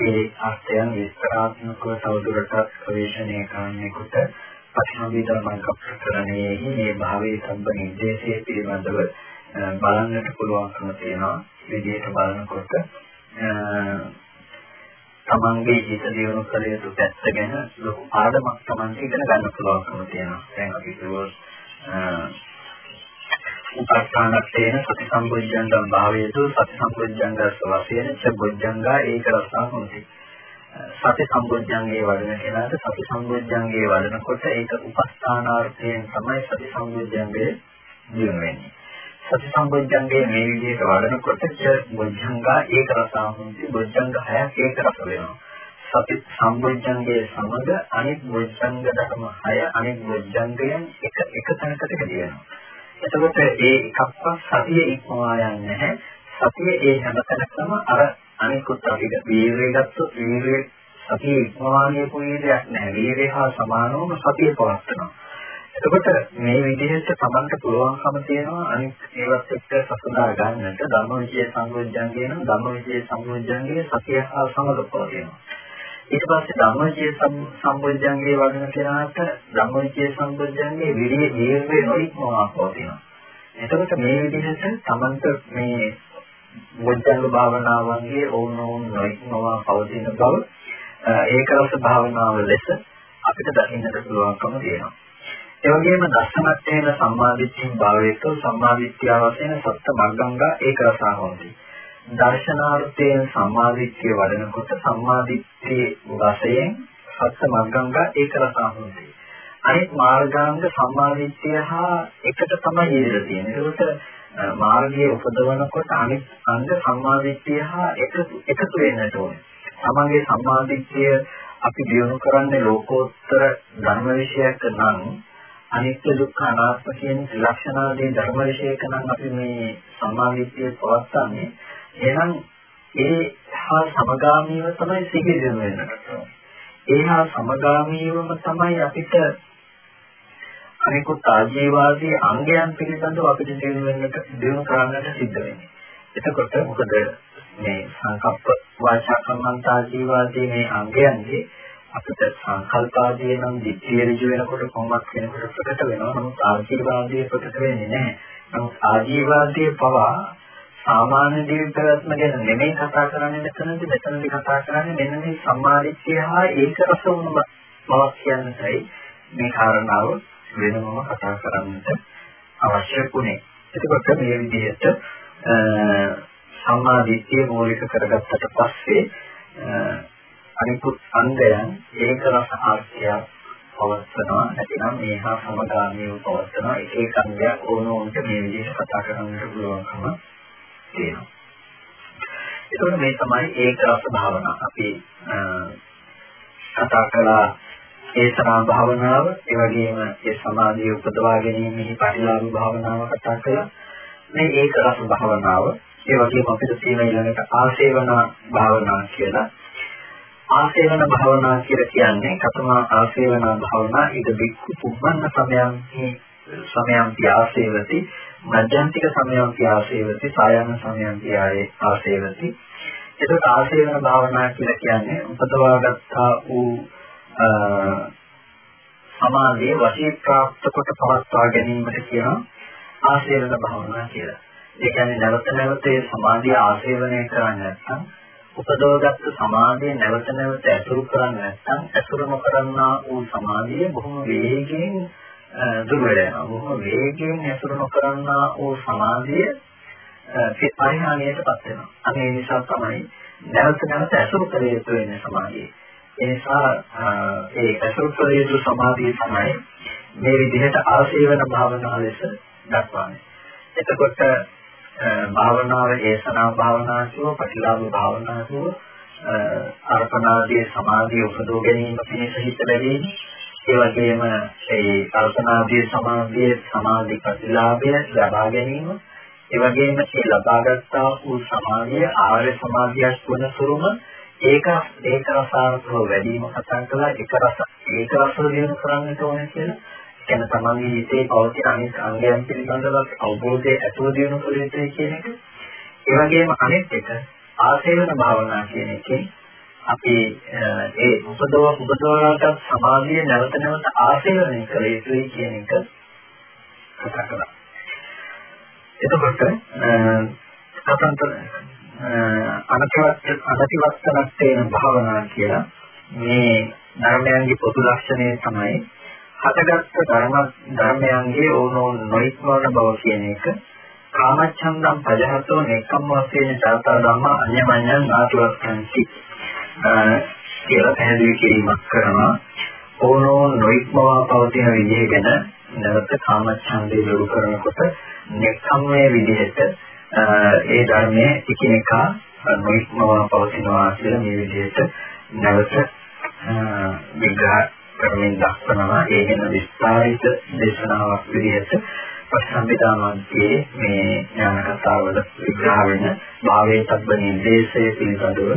ඒ අර්ථයන් විස්තරාත්මකව තවදුරටත් ප්‍රවේශණය කරන්නෙකුට පටිච්චසමුප්පාද මාර්ග ප්‍රකරණයේ මේ භාවයේ සම්බ නිර්දේශයේ පිළිබඳව බලන්නට පුළුවන්කම තියෙනවා. විදිහට බලනකොට තමන්ගේ හිත දියුණු කළ යුතු පැත්ත ගැන ලොකු පාඩමක් තමන්ට ඉගෙන ගන්න පුළුවන්කම තියෙනවා. දැන් අපි කිව්වොත් උපස්ථානක් තේන සති සම්බුද්ධංගම් භාවයේතු සති සම්බුද්ධංගස් වශයෙන් ච බුද්ධංගා ඒක රසා හොඳයි සති සම්බොජ්ජංගේ වඩන කෙනාට සති සම්බොජ්ජංගේ වඩනකොට ඒක උපස්ථානාර්ථයෙන් තමයි සති සම්බොජ්ජංගේ දිනු වෙන්නේ. සති සම්බොජ්ජංගේ මේ විදිහට වඩනකොට බොජ්ජංගා ඒක රසාවුන්ති බොජ්ජංග හයක් ඒක රස වෙනවා. සති සම්බොජ්ජංගේ සමග අනිත් බොජ්ජංග ධර්ම හය අනිත් බොජ්ජංගයන් එක එක තැනකට ගෙඩි වෙනවා. එතකොට ඒ එකක්වත් සතිය ඉක්මවා යන්නේ නැහැ. සතිය ඒ හැම තැනකම අර අනිකුත් අපිට වීර්යය ගත්තොත් වීර්යය සතිය ඉක්මවානිය පුණ්‍යයක් නැහැ. වීර්යය හා සමානවම සතිය පවත්නවා. එතකොට මේ විදිහට තමන්ට පුළුවන්කම තියෙනවා අනිත් ඒවත් එක්ක සසඳා ගන්නට ධම්මවිචේ සංයෝජන කියන ධම්මවිචේ සංයෝජනයේ සතිය හා සමගපව වෙනවා. ඊට පස්සේ ධම්මවිචේ සංයෝජනයේ වඩන කෙනාට ධම්මවිචේ සංයෝජනයේ විරිය දීර්ඝ නොඉක්මවා පවතිනවා. එතකොට මේ විදිහට තමන්ට මේ මුජ්ජංග භාවනාවන්ගේ ඕනෝන් නොඉක්මවා පවතින බව ඒකරස භාවනාව ලෙස අපිට දකින්නට පුළුවන්කම තියෙනවා. ඒ වගේම දර්ශනත්‍යන සම්මාදිට්ඨිය භාවයක සම්මාදිට්ඨිය වශයෙන් සත්‍ය මග්ගංගා ඒකරසාවන්ති. දර්ශනාර්ථයෙන් සම්මාදිට්ඨිය වඩනකොට සම්මාදිට්ඨිය වශයෙන් සත්‍ය මග්ගංගා ඒක රසාහොන්දී. අනිත් මාර්ගාංග සම්මාදිට්ඨිය හා එකට තමයි යෙදලා තියෙන්නේ. ඒකට මාර්ගයේ උපදවනකොට අනිත් අංග සම්මාදිට්ඨිය හා එකතු එකතු වෙන්නට ඕනේ. තමන්ගේ සම්මාදිට්ඨිය අපි දියුණු කරන්නේ ලෝකෝත්තර ධර්ම විශයක් නම් අනිත්‍ය දුක්ඛ අනාත්ම කියන ත්‍රිලක්ෂණාදී ධර්ම විශේෂක නම් අපි මේ සම්මාදිට්ඨිය පවත්න්නේ එහෙනම් ඒ හා සමගාමීව තමයි සිහිය දිනු වෙන්නට ඒ හා සමගාමීවම තමයි අපිට අනිකුත් ආජීවවාදී අංගයන් පිළිබඳව අපිට දිනු වෙන්නට දිනු කරන්නට සිද්ධ වෙන්නේ. එතකොට මොකද මේ සංකප්ප වාචා කම්මන්ත ආජීවවාදී මේ අංගයන්ගේ අපිට සංකල්පාදී නම් දිට්ඨිය ඍජු වෙනකොට කොහොමද වෙනකොට ප්‍රකට වෙනවා. නමුත් ආජීවවාදී ප්‍රකට වෙන්නේ නැහැ. නමුත් ආජීවවාදී පවා සාමාන්‍ය ජීවිත පැවැත්ම ගැන නෙමෙයි කතා කරන්නේ මෙතනදී මෙතනදී කතා කරන්නේ මෙන්න මේ සම්මාදිට්ඨිය හා ඒක රස වුණ බවක් කියන්නයි මේ කාරණාව වෙනමම කතා කරන්නට අවශ්‍ය වුණේ. එතකොට මේ විදිහට සම්මාදිට්ඨිය මූලික කරගත්තට පස්සේ අනිකුත් අංගයන් ඒක රස ආර්ථය පවත්වනවා නැතිනම් මේ හා සමගාමීව පවත්වනවා එක එක අංගයක් ඕනෝන්ට මේ විදිහට කතා කරන්නට පුළුවන්කම තියෙනවා. ඒකෝනේ මේ තමයි ඒක රස භාවනාව. අපි කතා කළා ඒසනා භාවනාව, ඒ වගේම ඒ සමාධිය උපදවා ගැනීමෙහි පරිලාභ භාවනාව කතා කළා. මේ ඒක රස භාවනාව, ඒ වගේම අපිට තියෙන ඊළඟට ආසේවන භාවනාව කියලා. ආසේවන භාවනා කියලා කියන්නේ කතම ආසේවන භාවනා ඉද බික්කු පුබ්බන්න සමයන්හි සමයන් ආසේවති මධ්‍යන්තික සමයන් ආසේවති සායන සමයන් ආසේවති එතකොට ආසේවන භාවනා කියලා කියන්නේ උපදවාගත්තා වූ සමාධිය වශී ප්‍රාප්ත කොට පවත්වා ගැනීමට කියන ආසේවන භාවනා කියලා. ඒ කියන්නේ නැවත නැවත ඒ සමාධිය ආසේවනය කරන්නේ නැත්නම් උපදවගත්තු සමාධිය නැවත නැවත ඇසුරු කරන්නේ නැත්නම් ඇසුරු නොකරනා වූ සමාධිය බොහොම වේගයෙන් දුර වෙනවා. බොහොම වේගයෙන් ඇසුරු නොකරනා වූ සමාධිය පරිහානියටපත් වෙනවා. අනේ නිසා තමයි නැවත නැවත ඇසුරු කළ යුතු වෙන්නේ සමාධිය. ඒ නිසා ඒ ඇසුරු කළ යුතු සමාධිය තමයි මේ විදිහට ආශේවන භාවනාව ලෙස දක්වන්නේ. එතකොට භාවනාව ඒසනා භාවනා කියව ප්‍රතිලාභ භාවනා කියව අර්පණාදී සමාධිය උපදෝ ගැනීම පිණිස හිත ලැබෙන්නේ ඒ වගේම ඒ කල්පනාදී සමාධියේ සමාධි ප්‍රතිලාභය ලබා ගැනීම ඒ වගේම ඒ ලබාගත්තා වූ සමාධිය ආර්ය සමාධියක් වන සුරුම ඒක ඒක රසාරතව වැඩිම කතා කළා ඒක රස ඒක රස දිනු කරන්නට ඕනේ කියලා. කියන තමන්ගේ හිතේ පවතින අනිත් අංගයන් පිළිබඳව අවබෝධය ඇතුව දිනු කළ යුතුයි කියන එක. ඒ වගේම අනිත් එක ආසේවන භාවනා කියන එකේ අපි ඒ උපදව උපදවනට සමාධිය නැවත නැවත ආශේවනය කළ යුතුයි කියන එක කතා කළා. එතකොට කතන්තර අනතිවත් අනතිවත්තනක් තේන භාවනා කියලා මේ ධර්මයන්ගේ පොදු ලක්ෂණය තමයි හටගත්තු ධර්ම ධර්මයන්ගේ ඕනෝන් නොයික්මවන බව කියන එක කාමච්ඡන්දම් පජහතෝ නෙක්ඛම් වශයෙන් දාතා ධම්ම අඤ්ඤමඤ්ඤං ආතුවස්සන්ති කියලා පැහැදිලි කිරීමක් කරනවා. ඕනෝන් නොඉක්මවා පවතින විදිහ ගැන නැවත කාමච්ඡන්දේ දුරු කරනකොට නෙක්ඛම්මයේ විදිහට ඒ ධර්මයේ එකිනෙකා නොඉක්මවා පවතිනවා කියලා මේ විදිහට නැවත විග්‍රහ කරමින් දක්වනවා ඒ ගැන විස්තරිත දේශනාවක් විදිහට පස්සම්බිදාමන්තියේ මේ ඥාන කතාවල විග්‍රහ වෙන භාවයේ සම්බන්ධ නිදේශයේ පිළිබඳව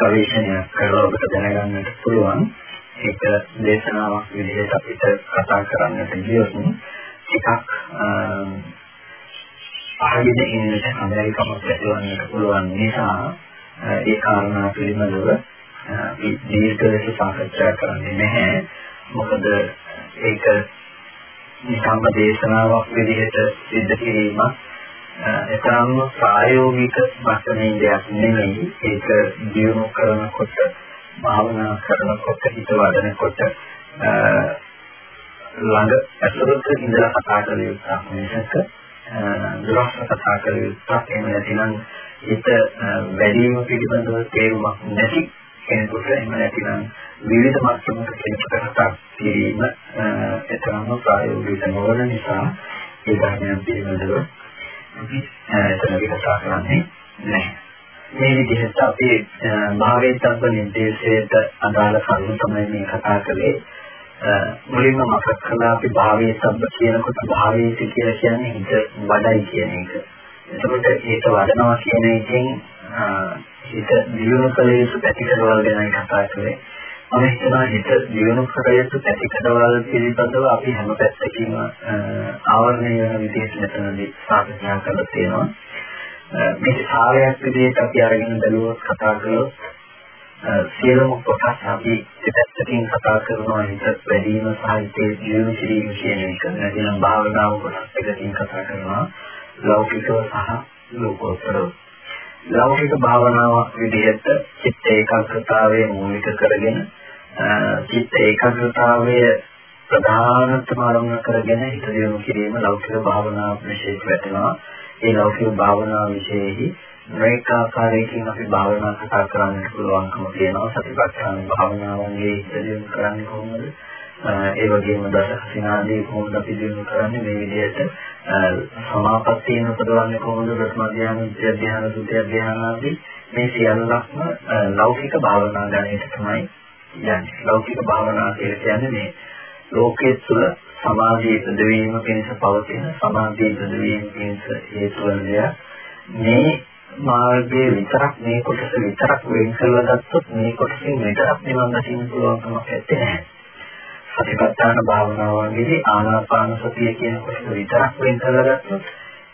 ගවේෂණයක් කරලා ඔබට දැනගන්නට පුළුවන්. ඒක දේශනාවක් විදිහට අපිට කතා කරන්නට ගියොත් ටිකක් ආයෙත් ඉන්නට අමරිකමක් ඇතිවන්නට පුළුවන් නිසා ඒ කාරණා පිළිබඳව දීර්ඝ ලෙස සාකච්ඡා කරන්නේ නැහැ. මොකද ඒක නිකම්ම දේශනාවක් විදිහට සිද්ධ කිරීමක් එතරම් ප්‍රායෝගික මට්ටමේ දෙයක් නෙමෙයි. ඒක දියුණු කරනකොට භාවනා කරනකොට හිත වඩනකොට ළඟ ඇතුළත ඉඳලා කතා කළ යුත්තක් මිසක දුරස්ත කතා කළ යුත්තක් එහෙම නැතිනම් හිත වැඩිම පිළිබඳව තේරුමක් නැති කෙනෙකුට එහෙම නැතිනම් විවිධ මට්ටමක කෙනෙකුට කතා කිරීම එතරම් ප්‍රායෝගික නොවන නිසා ඒ ධර්මයන් පිළිබඳව එතනදී කතා කරන්නේ නැහැ. මේ විදිහට අපි භාවේතබ්බ නිर्देशයට අදාළ කරුණු තමයි මේ කතා කළේ. මුලින්ම මතක් කළා අපි භාවේතබ්බ කියනකොට භාවේත කියලා කියන්නේ හිත වඩයි කියන එක. එතකොට ඒක වඩනවා කියන එකෙන් හිත දියුණු කළ යුතු පැතිකඩවල් ගැන කතා කරේ. මම හිතනවා හිත දියුණු කර යුතු පැතිකඩවල් පිළිබඳව අපි හැම පැත්තකින්ම ආවරණය වෙන විදිහට මෙතනදී සාකච්ඡා කරලා තියෙනවා. මේ සාරයක් විදිහට අපි අරගෙන බැලුවොත් කතා කළොත් සියලුම කොටස් අපි දෙපැත්තකින් කතා කරනවා හිත වැඩිම සහ හිතේ දියුණු කිරීම කියන එක. නැතිනම් භාවනාව කොටස් එකකින් කතා කරනවා ලෞකිකව සහ ලෝකෝත්තරව. ලෞකික භාවනාවක් විදිහට චිත්ත ඒකාග්‍රතාවයේ මූලික කරගෙන චිත්ත ඒකාග්‍රතාවය ප්‍රධානතම ආරම්භ කරගෙන හිත දියුණු කිරීම ලෞකික භාවනා විශේෂ වැටෙනවා. ඒ ලෞකික භාවනා විශේෂෙහි මේක ආකාරයකින් අපි භාවනා කතා කරන්නට පුළුවන්කම තියෙනවා. සතිපට්ඨාන භාවනාවන්ගේ හිත දියුණු කරන්නේ කොහොමද? ඒ වගේම දසසිනාදී කොහොමද අපි දිනු කරන්නේ මේ විදිහට සමාපත්තියන උපදවන්නේ කොහොමද ප්‍රථම ධ්‍යාන, ද්විතිය ධ්‍යාන, තෘතිය ධ්‍යාන ආදී මේ සියල්ලක්ම ලෞකික භාවනා ගණයට තමයි යන්නේ. ලෞකික භාවනා කියලා කියන්නේ මේ ලෝකයේ තුල සමාධිය ඉදවීම පිණිස පවතින සමාධිය ඉදවීම පිණිස හේතු වන මේ මාර්ගයේ විතරක් මේ කොටස විතරක් වෙන් කරලා ගත්තොත් මේ කොටසින් විතරක් නිවන් දකින්න පුළුවන්කමක් නැත්තේ. සතිපට්ඨාන භාවනාවන්ගේදී ආනාපාන සතිය කියන කොටස විතරක් වෙන් කරලා ගත්තොත්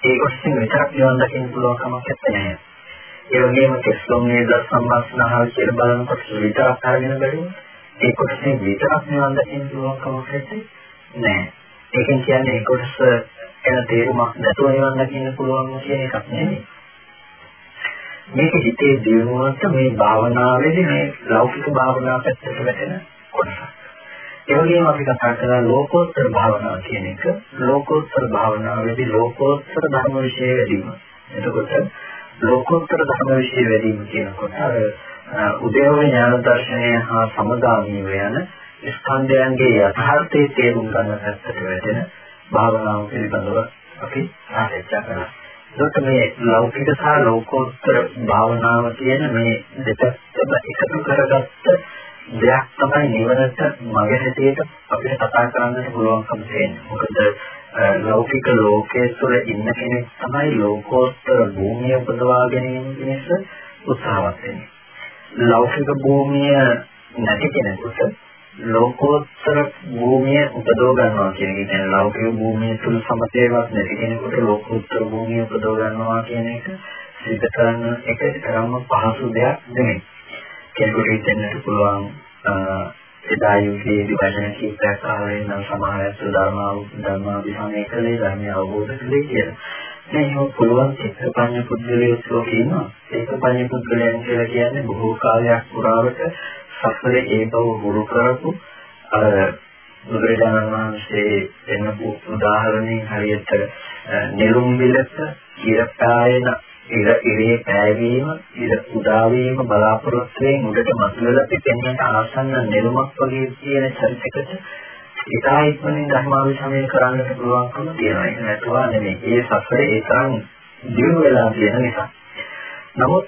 ඒ කොටසින් විතරක් නිවන් දකින්න පුළුවන්කමක් නැත්තේ. ඒ වගේම කෙස්ලොම්නේ දස් සම්මාසනාව කියලා බලනකොට විතරක් අරගෙන බැලුවොත් ඒ කොටසේ විතරක් නිවන් දකින්න පුළුවන් කමක් නැහැ. ඒකෙන් කියන්නේ ඒ කොටස ගැන තේරුමක් නැතුව නිවන් දකින්න පුළුවන් කියන එකක් නෙමෙයි. මේක හිතේ දියුණුවට මේ භාවනාවේදී මේ ලෞකික භාවනාව පැත්තට වැටෙන කොටස. ඒ වගේම අපි කතා කරලා ලෝකෝත්තර භාවනාව කියන එක ලෝකෝත්තර භාවනාවේදී ලෝකෝත්තර ධර්ම විශ්ය වැඩිම. එතකොට ලෝකෝත්තර ධර්ම વિશે වැඩිම කියනකොට අර උදේවන ඥාන දර්ශනය හා සමගාමීව යන ස්කන්ධයන්ගේ යථාර්ථයේ තේරුම් ගන්න පැත්තට වැටෙන භාවනාව පිළිබඳව අපි සාකච්ඡා කරා. ඒකට මේ ලෞකික සහ ලෝකෝත්තර භාවනාව කියන මේ දෙපැත්තම එකතු කරගත්ත දෙයක් තමයි නිවනට මඟ හැටියට අපිට කතා කරන්නට පුළුවන්කම තියෙන්නේ. මොකද ලෞකික ලෝකයේ තුල ඉන්න කෙනෙක් තමයි ලෝකෝත්තර භූමිය උපදවා ගැනීම පිණිස උත්සාහවත් වෙන්නේ. ලෞකික භූමිය නැති කෙනෙකුට ලෝකෝත්තර භූමිය උපදව ගන්නවා කියන එක කියන්නේ ලෞකික භූමිය තුල සමතේවත් නැති කෙනෙකුට ලෝකෝත්තර භූමිය උපදව ගන්නවා කියන එක සිද්ධ කරන එක තරම්ම පහසු දෙයක් නෙමෙයි. කෙනෙකුට හිතෙන්නට පුළුවන් එදා යුගයේදී වචන කීපයක් ආවේ නම් සමාහයත් ධර්මාව ධර්මාභිසමය කළේ ධර්මය අවබෝධ කළේ කියලා. දැන් ඒක පුළුවන් චිත්තපඤ්ඤ පුද්ගලයෝ කියනවා. චිත්තපඤ්ඤ පුද්ගලයන් කියලා කියන්නේ බොහෝ කාලයක් පුරාවට සසරේ ඒ බව හුරු කරපු අර බුදුරජාණන් වහන්සේ දෙන්නපු උදාහරණේ හරියට නිරුම් විලස ඉරපායන ඉර ඉරේ පෑවීම ඉර උදා වීම බලාපොරොත්තු වෙන උඩට මතුවලා පිටෙන්නට ආසන්න නෙළුමක් වගේ තියෙන චරිතයකට ඉතා ඉක්මනින් ධර්මාවිසමය කරන්නට පුළුවන්කම තියෙනවා. ඒක නැතුව නෙමෙයි. ඒ සසරේ ඒ තරම් දියුණු වෙලා තියෙන නිසා. නමුත්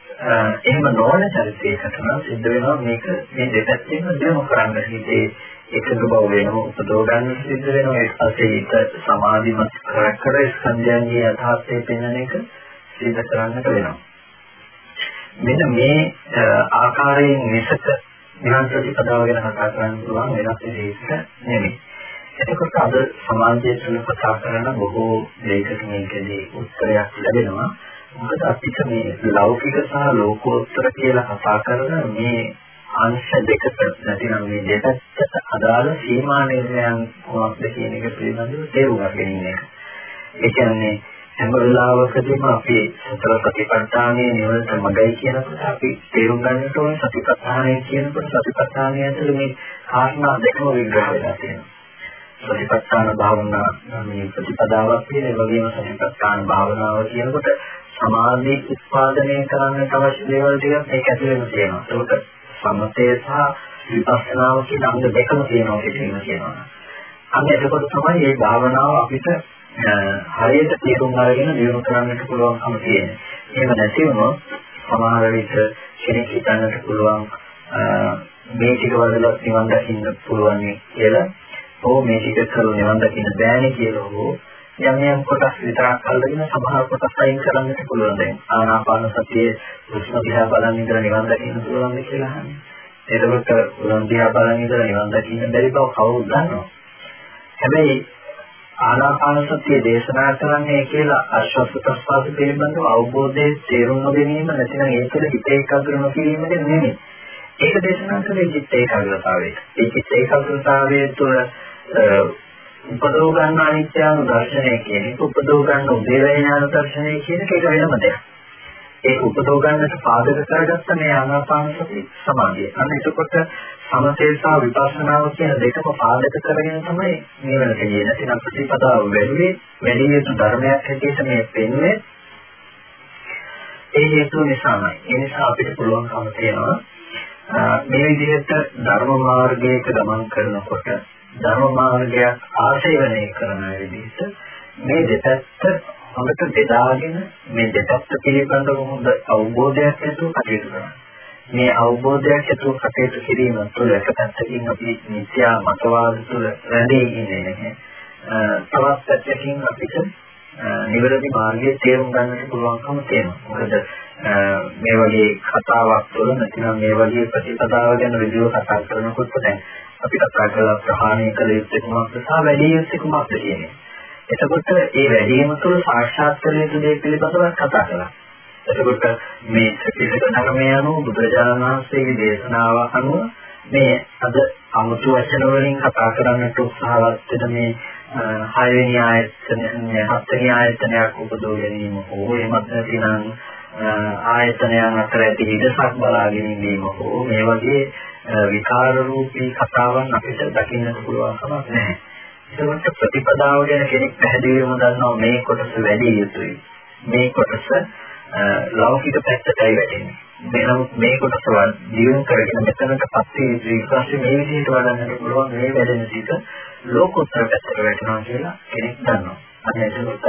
එහෙම නොවන චරිතයකට නම් සිද්ධ වෙනවා මේක මේ දෙපැත්තෙම දියුණු කරන්න. හිතේ එකතු බව වෙනවා උපදව ගන්න සිද්ධ වෙනවා. ඒ පස්සේ ඒක සමාධිමත් කර කර ස්කන්ධයන්ගේ යථාර්ථය පෙන්වන එක සිද්ධ කරන්නට වෙනවා. මෙන්න මේ ආකාරයෙන් විසක නිවන් ප්‍රතිපදාව ගැන කතා කරන්න පුළුවන් වෙනස් දෙයක නෙමෙයි. එතකොට අද සමාජයේ තුල කතා කරන බොහෝ දෙයකට මේකදී උත්තරයක් ලැබෙනවා. මොකද අපිට මේ ලෞකික සහ ලෝකෝත්තර කියලා කතා කරන මේ අංශ දෙකට නැතිනම් මේ දෙකකට අදාළ සීමා නිර්ණයන් කොහොමද කියන එක පිළිබඳව තේරුම් ගන්න එක. ඒ කියන්නේ හැම වෙලාවකදීම අපි සතර සතිපට්ඨානයේ නිවනට මගයි කියනකොට අපි තේරුම් ගන්නට ඕනේ සතිපට්ඨානය කියනකොට සතිපට්ඨානය ඇතුළේ මේ කාරණා දෙකම විග්‍රහ වෙලා තියෙනවා. සතිපට්ඨාන භාවනා මේ ප්‍රතිපදාවක් කියන ඒ වගේම සතිපට්ඨාන භාවනාව කියනකොට සමාධි උත්පාදනය කරන්නට අවශ්‍ය දේවල් ටිකක් මේක ඇතුළේම තියෙනවා. ඒකට සමතේ සහ විපස්සනාව කියන අංග දෙකම තියෙනවා කියන කියනවා. අන්න එතකොට තමයි මේ භාවනාව අපිට හරියට තේරුම් අරගෙන දියුණු කරන්නට පුළුවන්කම තියෙන්නේ. එහෙම නැති වුණොත් සමහර විට කෙනෙක් හිතන්නට පුළුවන් මේ ටික වලලා නිවන් දකින්න පුළුවන් කියලා. ඕ මේ ටික කරු නිවන් දකින්න බෑනේ කියලා හෝ යම් යම් කොටස් විතරක් අල්ලගෙන සමහර කොටස් අයින් කරන්නට පුළුවන් දැන් ආනාපාන සතියේ උස්ම දිහා බලන් ඉඳලා නිවන් දකින්න පුළුවන් කියලා අහන්නේ. එතකොට උස්ම දිහා බලන් ඉඳලා නිවන් දකින්න බැරි බව කවුරුද දන්නවද? හැබැයි ආනාපාන සතිය දේශනා කරන්නේ කියලා ආශ්වාස ප්‍රශ්වාස පිළිබඳව අවබෝධයේ තේරුම් ගැනීම නැතිනම් ඒකද හිත ඒකාග්‍ර නොකිරීමද නෙමෙයි. ඒක දේශනා කරන්නේ චිත්ත ඒකාග්‍රතාවය. ඒ චිත්ත ඒකාග්‍රතාවයේ තුළ උපදව ගන්න අනිත්‍යන දර්ශනය කියන එක උපදව ගන්න උදේවැයන දර්ශනය කියන එක ඒක වෙනම දෙයක්. ඒක උපදව ගන්නට පාදක කරගත්ත මේ ආනාපාන සති සමාධිය. අන්න එතකොට සමතේ සහ විපස්සනාව කියන දෙකම පාදක කරගෙන තමයි නිවන කියන්නේ. නැතිනම් ප්‍රතිපදාව වැඩි වැඩි යුතු ධර්මයක් හැටියට මේ පෙන්නේ. ඒ හේතුව නිසාමයි. ඒ නිසා අපිට පුළුවන්කම තියෙනවා මේ විදිහට ධර්ම මාර්ගයක ගමන් කරනකොට ධර්ම මාර්ගයක් ආශේවනය කරන විදිහට මේ දෙපැත්ත හොඳට බෙදාගෙන මේ දෙපැත්ත පිළිබඳව හොඳ අවබෝධයක් ඇතුව කටයුතු කරනවා. මේ අවබෝධයක් ඇතුව කටයුතු කිරීම තුළ එක පැත්තකින් අපි මිත්‍යා මතවාද තුළ රැඳී ඉන්නේ නැහැ. තවත් පැත්තකින් අපිට නිවැරදි මාර්ගයේ තේරුම් ගන්නට පුළුවන්කම තියෙනවා. මොකද මේ වගේ කතාවක් තුළ නැතිනම් මේ වගේ ප්‍රතිපදාව ගැන ඍජුව කතා කරනකොට දැන් අපි කතා කළා ප්‍රහාණය කළ යුත්තේ කුමක්ද සහ වැඩි යුත්තේ කුමක්ද කියන්නේ. එතකොට මේ වැඩිම තුළ සාක්ෂාත් කළ යුතු දේ පිළිබඳව කතා කළා. එතකොට මේ ත්‍රිපිටක ධර්මය අනුව බුදුරජාණන් වහන්සේගේ දේශනාව අනුව මේ අද අමුතු වචන වලින් කතා කරන්නට උත්සාහවත් වෙන මේ හයවෙනි ආයතන හත්වෙනි ආයතනයක් උපදව ගැනීම හෝ එමත් නැතිනම් ආයතනයන් අතර ඇති විදසක් බලාගෙන ඉඳීම හෝ මේ වගේ විකාර රූපී කතාවන් අපිට දකින්නට පුළුවන් කමක් නැහැ. ඒකට ප්‍රතිපදාව ගැන කෙනෙක් පැහැදිලිවම දන්නවා මේ කොටස වැඩි යුතුයි. මේ කොටස ලෞකික පැත්තටයි වැටෙන්නේ. මෙනමුත් මේ කොටස ජීවන කරගෙන මෙතනටපත් වී ඊපස්සේ මේ විදිහට වඩන්නට පුළුවන් මේ වැඩෙන ටික ලෝකෝත්තර පැත්තට වැටෙනවා කියලා කෙනෙක් දන්නවා. අන්න ඒකත්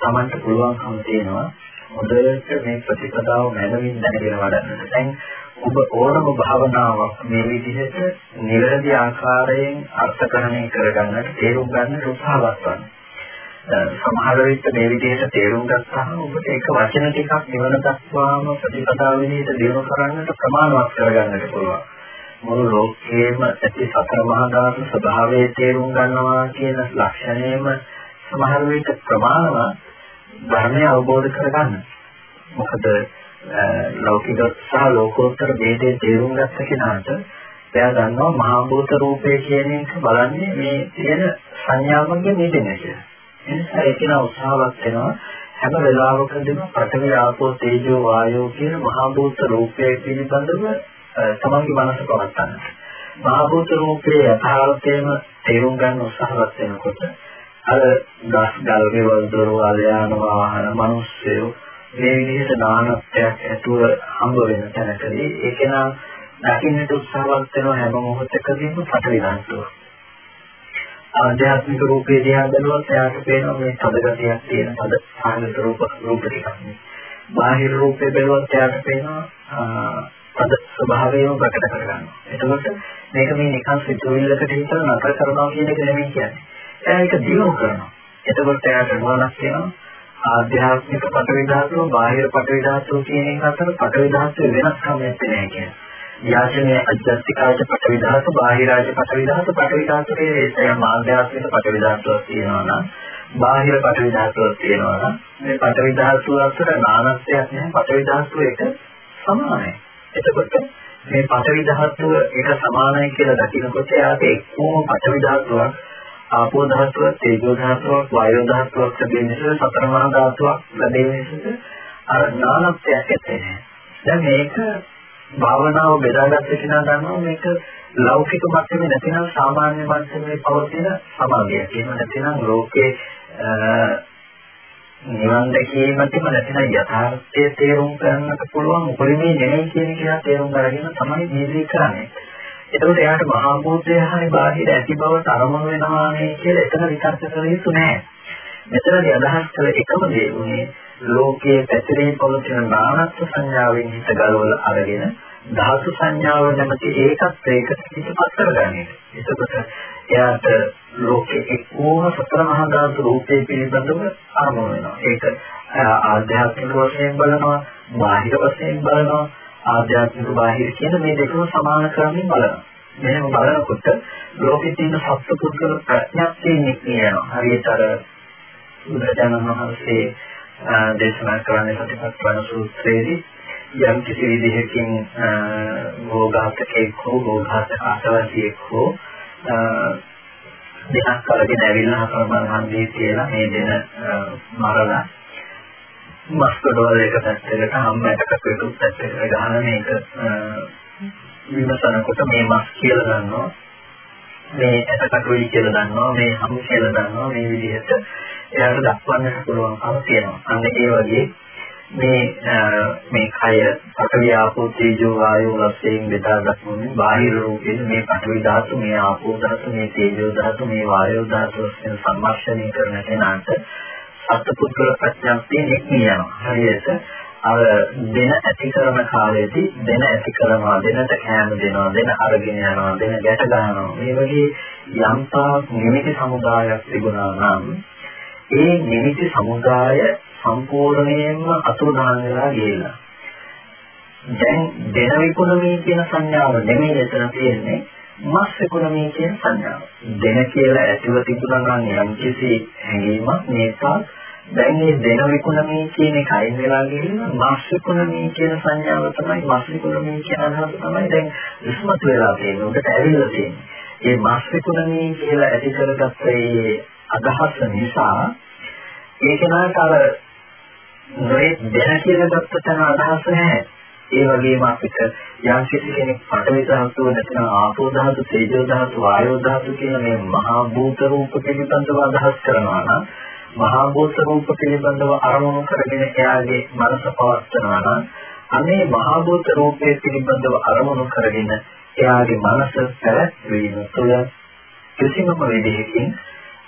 Tamanට පුළුවන්කම තියෙනවා හොඳට මේ ප්‍රතිපදාව මනමින් දැනගෙන වඩන්නට. දැන් ඔබ ඕනම භාවනාවක් මේ විදිහට නිවැරදි ආකාරයෙන් අර්ථකරණය කරගන්නට තේරුම් ගන්නට උත්සාහවත් වන්න. සමහර විට මේ විදිහට තේරුම් ගත්තාම ඔබට ඒක වචන ටිකක් නිවන දක්වාම ප්‍රතිපදාව විදිහට දිනු කරන්නට ප්‍රමාණවත් කරගන්නට පුළුවන්. මුළු ලෝකයේම ඇති සතර මහා ධාතු ස්වභාවයේ තේරුම් ගන්නවා කියන ලක්ෂණයම සමහර විට ප්‍රමාණවත් ධර්මය අවබෝධ කරගන්න. මොකද ලෞකික සහ ලෝකෝත්තර ભેදේ තේරුම් ගත්ත කෙනාට එයා දන්නවා මහා භූත රූපය කියන එක බලන්නේ මේ තියෙන සංඥාවන්ගේ නිදෙන කියලා. එනිසා ඒක න උත්සාහවත් වෙනවා හැම වෙලාවකදීම පඨවි ආපෝ තේජෝ වායෝ කියන මහා භූත රූපය පිළිබඳව තමන්ගේ මනස පවත්වන්න. මහා භූත රූපයේ යථාර්ථයම තේරුම් ගන්න උත්සාහවත් වෙනකොට අර දස් ගල් වේවල් දොරවල් යාන වාහන මිනිස්සු මේ විදිහට නානත්වයක් ඇතුව හම්බ වෙන තැනකදී ඒක නම් දකින්නට උත්සාහවත් වෙන හැම මොහොතකදීම පටවි ගන්නවා. ආධ්‍යාත්මික රූපේ දිහා බලුවොත් එයාට පේනවා මේ තදගතියක් තියෙන තද සාහිත්‍ය රූප රූප ටිකක්. බාහිර රූපේ බලුවොත් එයාට පේනවා තද ස්වභාවයම ප්‍රකට කරගන්නවා. එතකොට මේක මේ නිකන් සිතුවිල්ලකට හිතලා නතර කරනවා කියන එක නෙමෙයි කියන්නේ. එයා ඒක දියුණු කරනවා. එතකොට එයාට නුවණක් වෙනවා ආධ්‍යාත්මික පටවි ධාතුව බාහිර පටවි ධාතුව කියන එක අතර පටවි ධාතුවේ වෙනස්කම් නැත්තේ නෑ කියන්නේ. යාචනයේ අධ්‍යාත්මිකාජ පටවි ධාතු, බාහිරාජ පටවි ධාතු, පටවි ධාතුවේ ඒ මාධ්‍යාත්මික පටවි ධාතුවක් තියෙනවා නම්, බාහිර පටවි ධාතුවක් තියෙනවා නම්, මේ පටවි ධාතුව අතර නානත්වයක් නැහැ. පටවි ධාතුව එක සමානයි. එතකොට මේ පටවි ධාතුව එක සමානයි කියලා දකිනකොට එයාට එක්කම පටවි ධාතුවක් ආපෝ ධාතුව, තේජෝ ධාතුව, වායෝ ධාතුවක් ලැබෙන නිසා සතර මහා ධාතුවක් ලැබෙන නිසා අර නානත්වයක් ඇත්තේ නැහැ. දැන් මේක භාවනාව බෙදාගත්ත කෙනා දන්නවා මේක ලෞකික මට්ටමේ නැතිනම් සාමාන්‍ය මට්ටමේ පවතින සමාධියක්. එහෙම නැතිනම් ලෝකේ නිවන් දැකීමටම නැතිනම් යථාර්ථය තේරුම් ගන්නට පුළුවන් උපරිමේ නෙමෙයි කියන එක තේරුම් ගන්න තමයි මේදී කරන්නේ. එතකොට එයාට මහා භූතය හරි බාහිර ඇති බවට අරමුණු වෙනවා නේ කියලා එතන විතර්ක කළ යුතු නෑ. මෙතනදී අදහස් කළ එකම දේ උනේ ලෝකයේ පැතිරේ පවතින නානත්ව සංඥාවෙන් හිත ගලවලා අරගෙන ධාතු සංඥාව නැමැති ඒකත් ඒකට පිටපත් කරගන්නේ. එතකොට එයාට ලෝකයේ එක්කෝම සතර මහා ධාතු රූපේ පිළිබඳව අරමුණු වෙනවා. ඒක ආධ්‍යාත්මික වශයෙන් බලනවා, බාහිර වශයෙන් බලනවා, ආධ්‍යාත්මික බාහිර කියන මේ දෙකම සමාන කරමින් බලනවා. මෙහෙම බලනකොට ලෝකෙ තියෙන සත්පුද්ගල ප්‍රඥප්තිය කියනවා. හරියට අර බුදුරජාණන් වහන්සේ දේශනා කරන්නේ සතිපට්ඨාන සූත්‍රයේදී යම් කිසි විදිහකින් භෝගාතකෙක් හෝ භෝගාත ආසවසියෙක් හෝ දෙකක් අරගෙන ඇවිල්ලා හතර මහන්දී කියලා මේ දෙන මරලා මස් කඩවල එක පැත්තකට හැම්මකට පිටු පැත්තකට ගහන මේක විමසනකොට මේ මස් කියලා දන්නවා මේ ඇටකටුයි කියලා දන්නවා මේ හමු කියලා දන්නවා මේ විදිහට එයාට දක්වන්නට පුළුවන්කම තියෙනවා. අන්න ඒ වගේ මේ මේ කය පඨවි ආපෝ තේජෝ වායෝ වශයෙන් බෙදා ගන්න බාහිර රූපයෙන් මේ පඨවි ධාතු මේ ආපෝ ධාතු මේ තේජෝ ධාතු මේ වායෝ ධාතු වශයෙන් සම්මර්ෂණය කරන කෙනාට සත්පුද්ගල ප්‍රඥාප්තිය නික්මිය යනවා. හරියට අර දෙන ඇති කරන කාලයේදී දෙන ඇති කරනවා දෙනට කෑම දෙනවා දෙන අරගෙන යනවා දෙන ගැට ගන්නවා මේ වගේ යම්තා නිමිති සමුදායක් තිබුණා නම් ඒ නිමිති සමුදාය සම්පූර්ණයෙන්ම අතුරුදහන් වෙලා ගියලා දැන් දෙන විකුණමේ කියන සංඥාව නෙමෙයි එතන තියෙන්නේ මස් ඉකොනොමි කියන සංඥාව. දෙන කියලා ඇතිව තිබුණා නම් යම් කිසි හැඟීමක් මේක දැන් මේ දෙන ඉකොනොමි කියන එක අයින් වෙලා ගිහින් මස් ඉකොනොමි කියන සංඥාව තමයි මස් ඉකොනොමි කියන අදහස තමයි දැන් ඉස්මතු වෙලා තියෙන්නේ. උඩට ඇවිල්ලා තියෙන්නේ. මේ මස් ඉකොනොමි කියලා ඇති කරගත්ත ඒ අදහස නිසා ඒක නට අර නොයේ දෙන කියලා ගත්ත තැන අදහස නැහැ. ඒ වගේම අපිට යම් කිසි කෙනෙක් පඨවි ධාතුව නැත්නම් ආපෝ ධාතු, තේජෝ ධාතු, වායෝ ධාතු කියන මේ මහා භූත රූප පිළිබඳව අදහස් කරනවා නම් මහා භූත රූප පිළිබඳව අරමුණු කරගෙන එයාගේ මනස පවත්වනවා නම් අනේ මහා භූත රූපයේ පිළිබඳව අරමුණු කරගෙන එයාගේ මනස පැවැත්වීම තුළ කිසිම විදිහකින්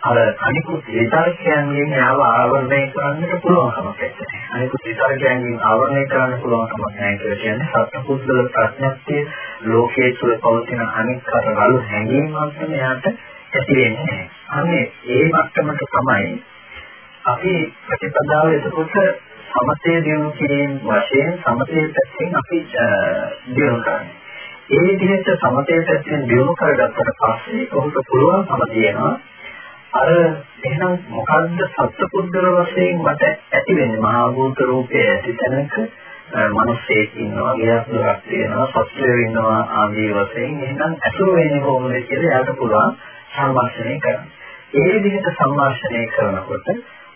අර අනිකුත් විතරකයන්ගෙන් ආව ආවරණය කරන්නට පුළුවන් කමක් නැහැ. අනිකුත් විතරකයන්ගෙන් ආවරණය කරන්න පුළුවන් කමක් නැහැ කියලා කියන්නේ සත්පුද්ගල ප්‍රඥප්තිය ලෝකයේ තුල පවතින අනික් කරවලු හැඟීමක් එයාට ඇති වෙන්නේ නැහැ. අනේ ඒ මට්ටමට තමයි අපි ප්‍රතිපදාව එතකොට සමතේ දිනු කිරීම වශයෙන් සමතේ පැත්තෙන් අපි දිනු කරන්නේ. ඒ විදිහට සමතේ පැත්තෙන් දිනු කරගත්තට පස්සේ ඔහුට පුළුවන්කම තියෙනවා අර එහෙනම් මොකද්ද සත්පුද්ගල වශයෙන් මට ඇති වෙන්නේ මහා භූත රූපයේ ඇති තැනක මිනිස්සෙක් ඉන්නවා ගියක් දොරක් තියෙනවා සත්‍යය ඉන්නවා ආදී වශයෙන් එහෙනම් අසුර වෙන්නේ කොහොමද කියලා එයාට පුළුවන් සම්මාර්ෂණය කරන්න. ඒ විදිහට සම්මාර්ෂණය කරනකොට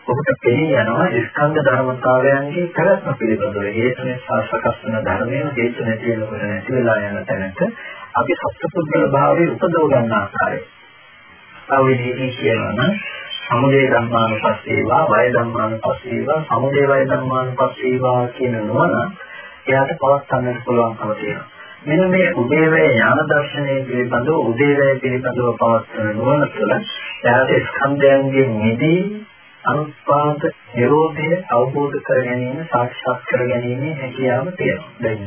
ඔබට පෙනී යනවා ස්කන්ධ ධර්මතාවයන්ගේ පැවැත්ම පිළිබඳව හේතු නිසා සකස් වෙන ධර්මයන් හේතු නැති වෙනකොට නැති වෙලා යන තැනක අපි සත්පුද්ගල භාවයේ උපදව ගන්න ආකාරය තව විදිහකින් කියනවා නම් සමුදේ ධම්මානුපස්සීවා වය ධම්මානුපස්සීවා සමුදේ වය ධම්මානුපස්සීවා කියන නෝන එයාට පවත්න්නට පුළුවන්කම තියෙනවා. මෙන්න මේ උදේවැය ඥාන දර්ශනය පිළිබඳව උදේවැය පිළිබඳව පවත්වන නෝන තුළ එයාට ස්කන්ධයන්ගේ නිදී අනුපාද නිරෝධය අවබෝධ කර ගැනීම සාක්ෂාත් කර ගැනීම හැකියාව තියෙනවා. දැන්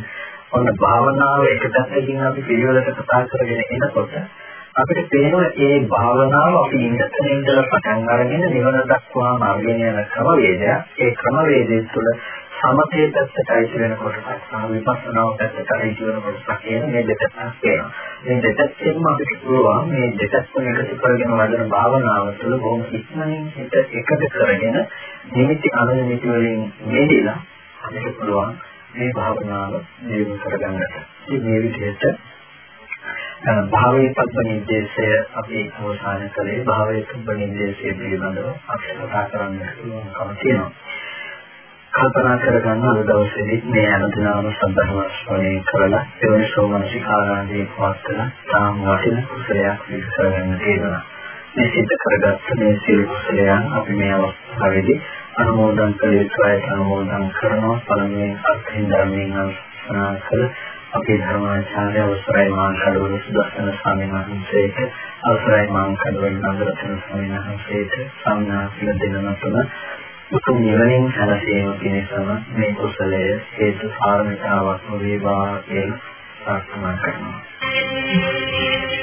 ඔන්න භාවනාව එක පැත්තකින් අපි පිළිවෙලට කතා කරගෙන එනකොට අපිට පේනවා ඒ භාවනාව අපි ඉඳගෙන ඉඳලා පටන් අරගෙන නිවන දක්වාම අරගෙන යන ක්‍රමවේදය ඒ ක්‍රමවේදය තුළ සමතේ පැත්තට අයිති වෙන කොටසක් සහ විපස්සනාව පැත්තට අයිති වෙන කොටසක් කියන මේ දෙකක් තියෙනවා. මේ දෙකෙන්ම අපිට පුළුවන් මේ දෙකෙන් එකතු කරගෙන වදන භාවනාව තුළ බොහොම ඉක්මනින් හිත එකද කරගෙන නිමිති අනුනිමිති වලින් මෙදෙලා අපිට පුළුවන් මේ භාවනාව දියුණු කරගන්නට. ඉතින් මේ විදිහට භාවයේ පබ්බ නිදේශය අපි අවසන් කළේ භාවයේ පබ්බ නිදේශය පිළිබඳව අපි කතා කරන්න ඕනකම තියෙනවා. කල්පනා කරගන්න අද දවසේදී මේ අනුදිනාම සම්බන්ධව ශ්‍රවණය කරලා එවැනි සෝමනසිකාරාදී පවත්වන තාම වටින කුසලයක් සිදු කරගන්න තියෙනවා. මේ සිද්ධ කරගත්ත මේ සියලු කුසලයන් අපි මේ අවස්ථාවේදී අනුමෝදන් කළ යුතුයි අනුමෝදන් කරනවා පළමුවෙන් අත්හින් ධර්මයෙන් අනුස්මරණ කළ අපේ ධර්මාචාර්ය අවසරයි මාංකඩවල සුදස්සන ස්වාමීන් වහන්සේට අවසරයි මාංකඩවල නන්දරතන ස්වාමීන් වහන්සේට සම්මාසික දෙනම තුන උතුම් නිවනින් සැනසීම පිණිසම මේ කුසලය හේතු කාරණතාවක් වේවා කියලා ප්‍රාර්ථනා කරනවා.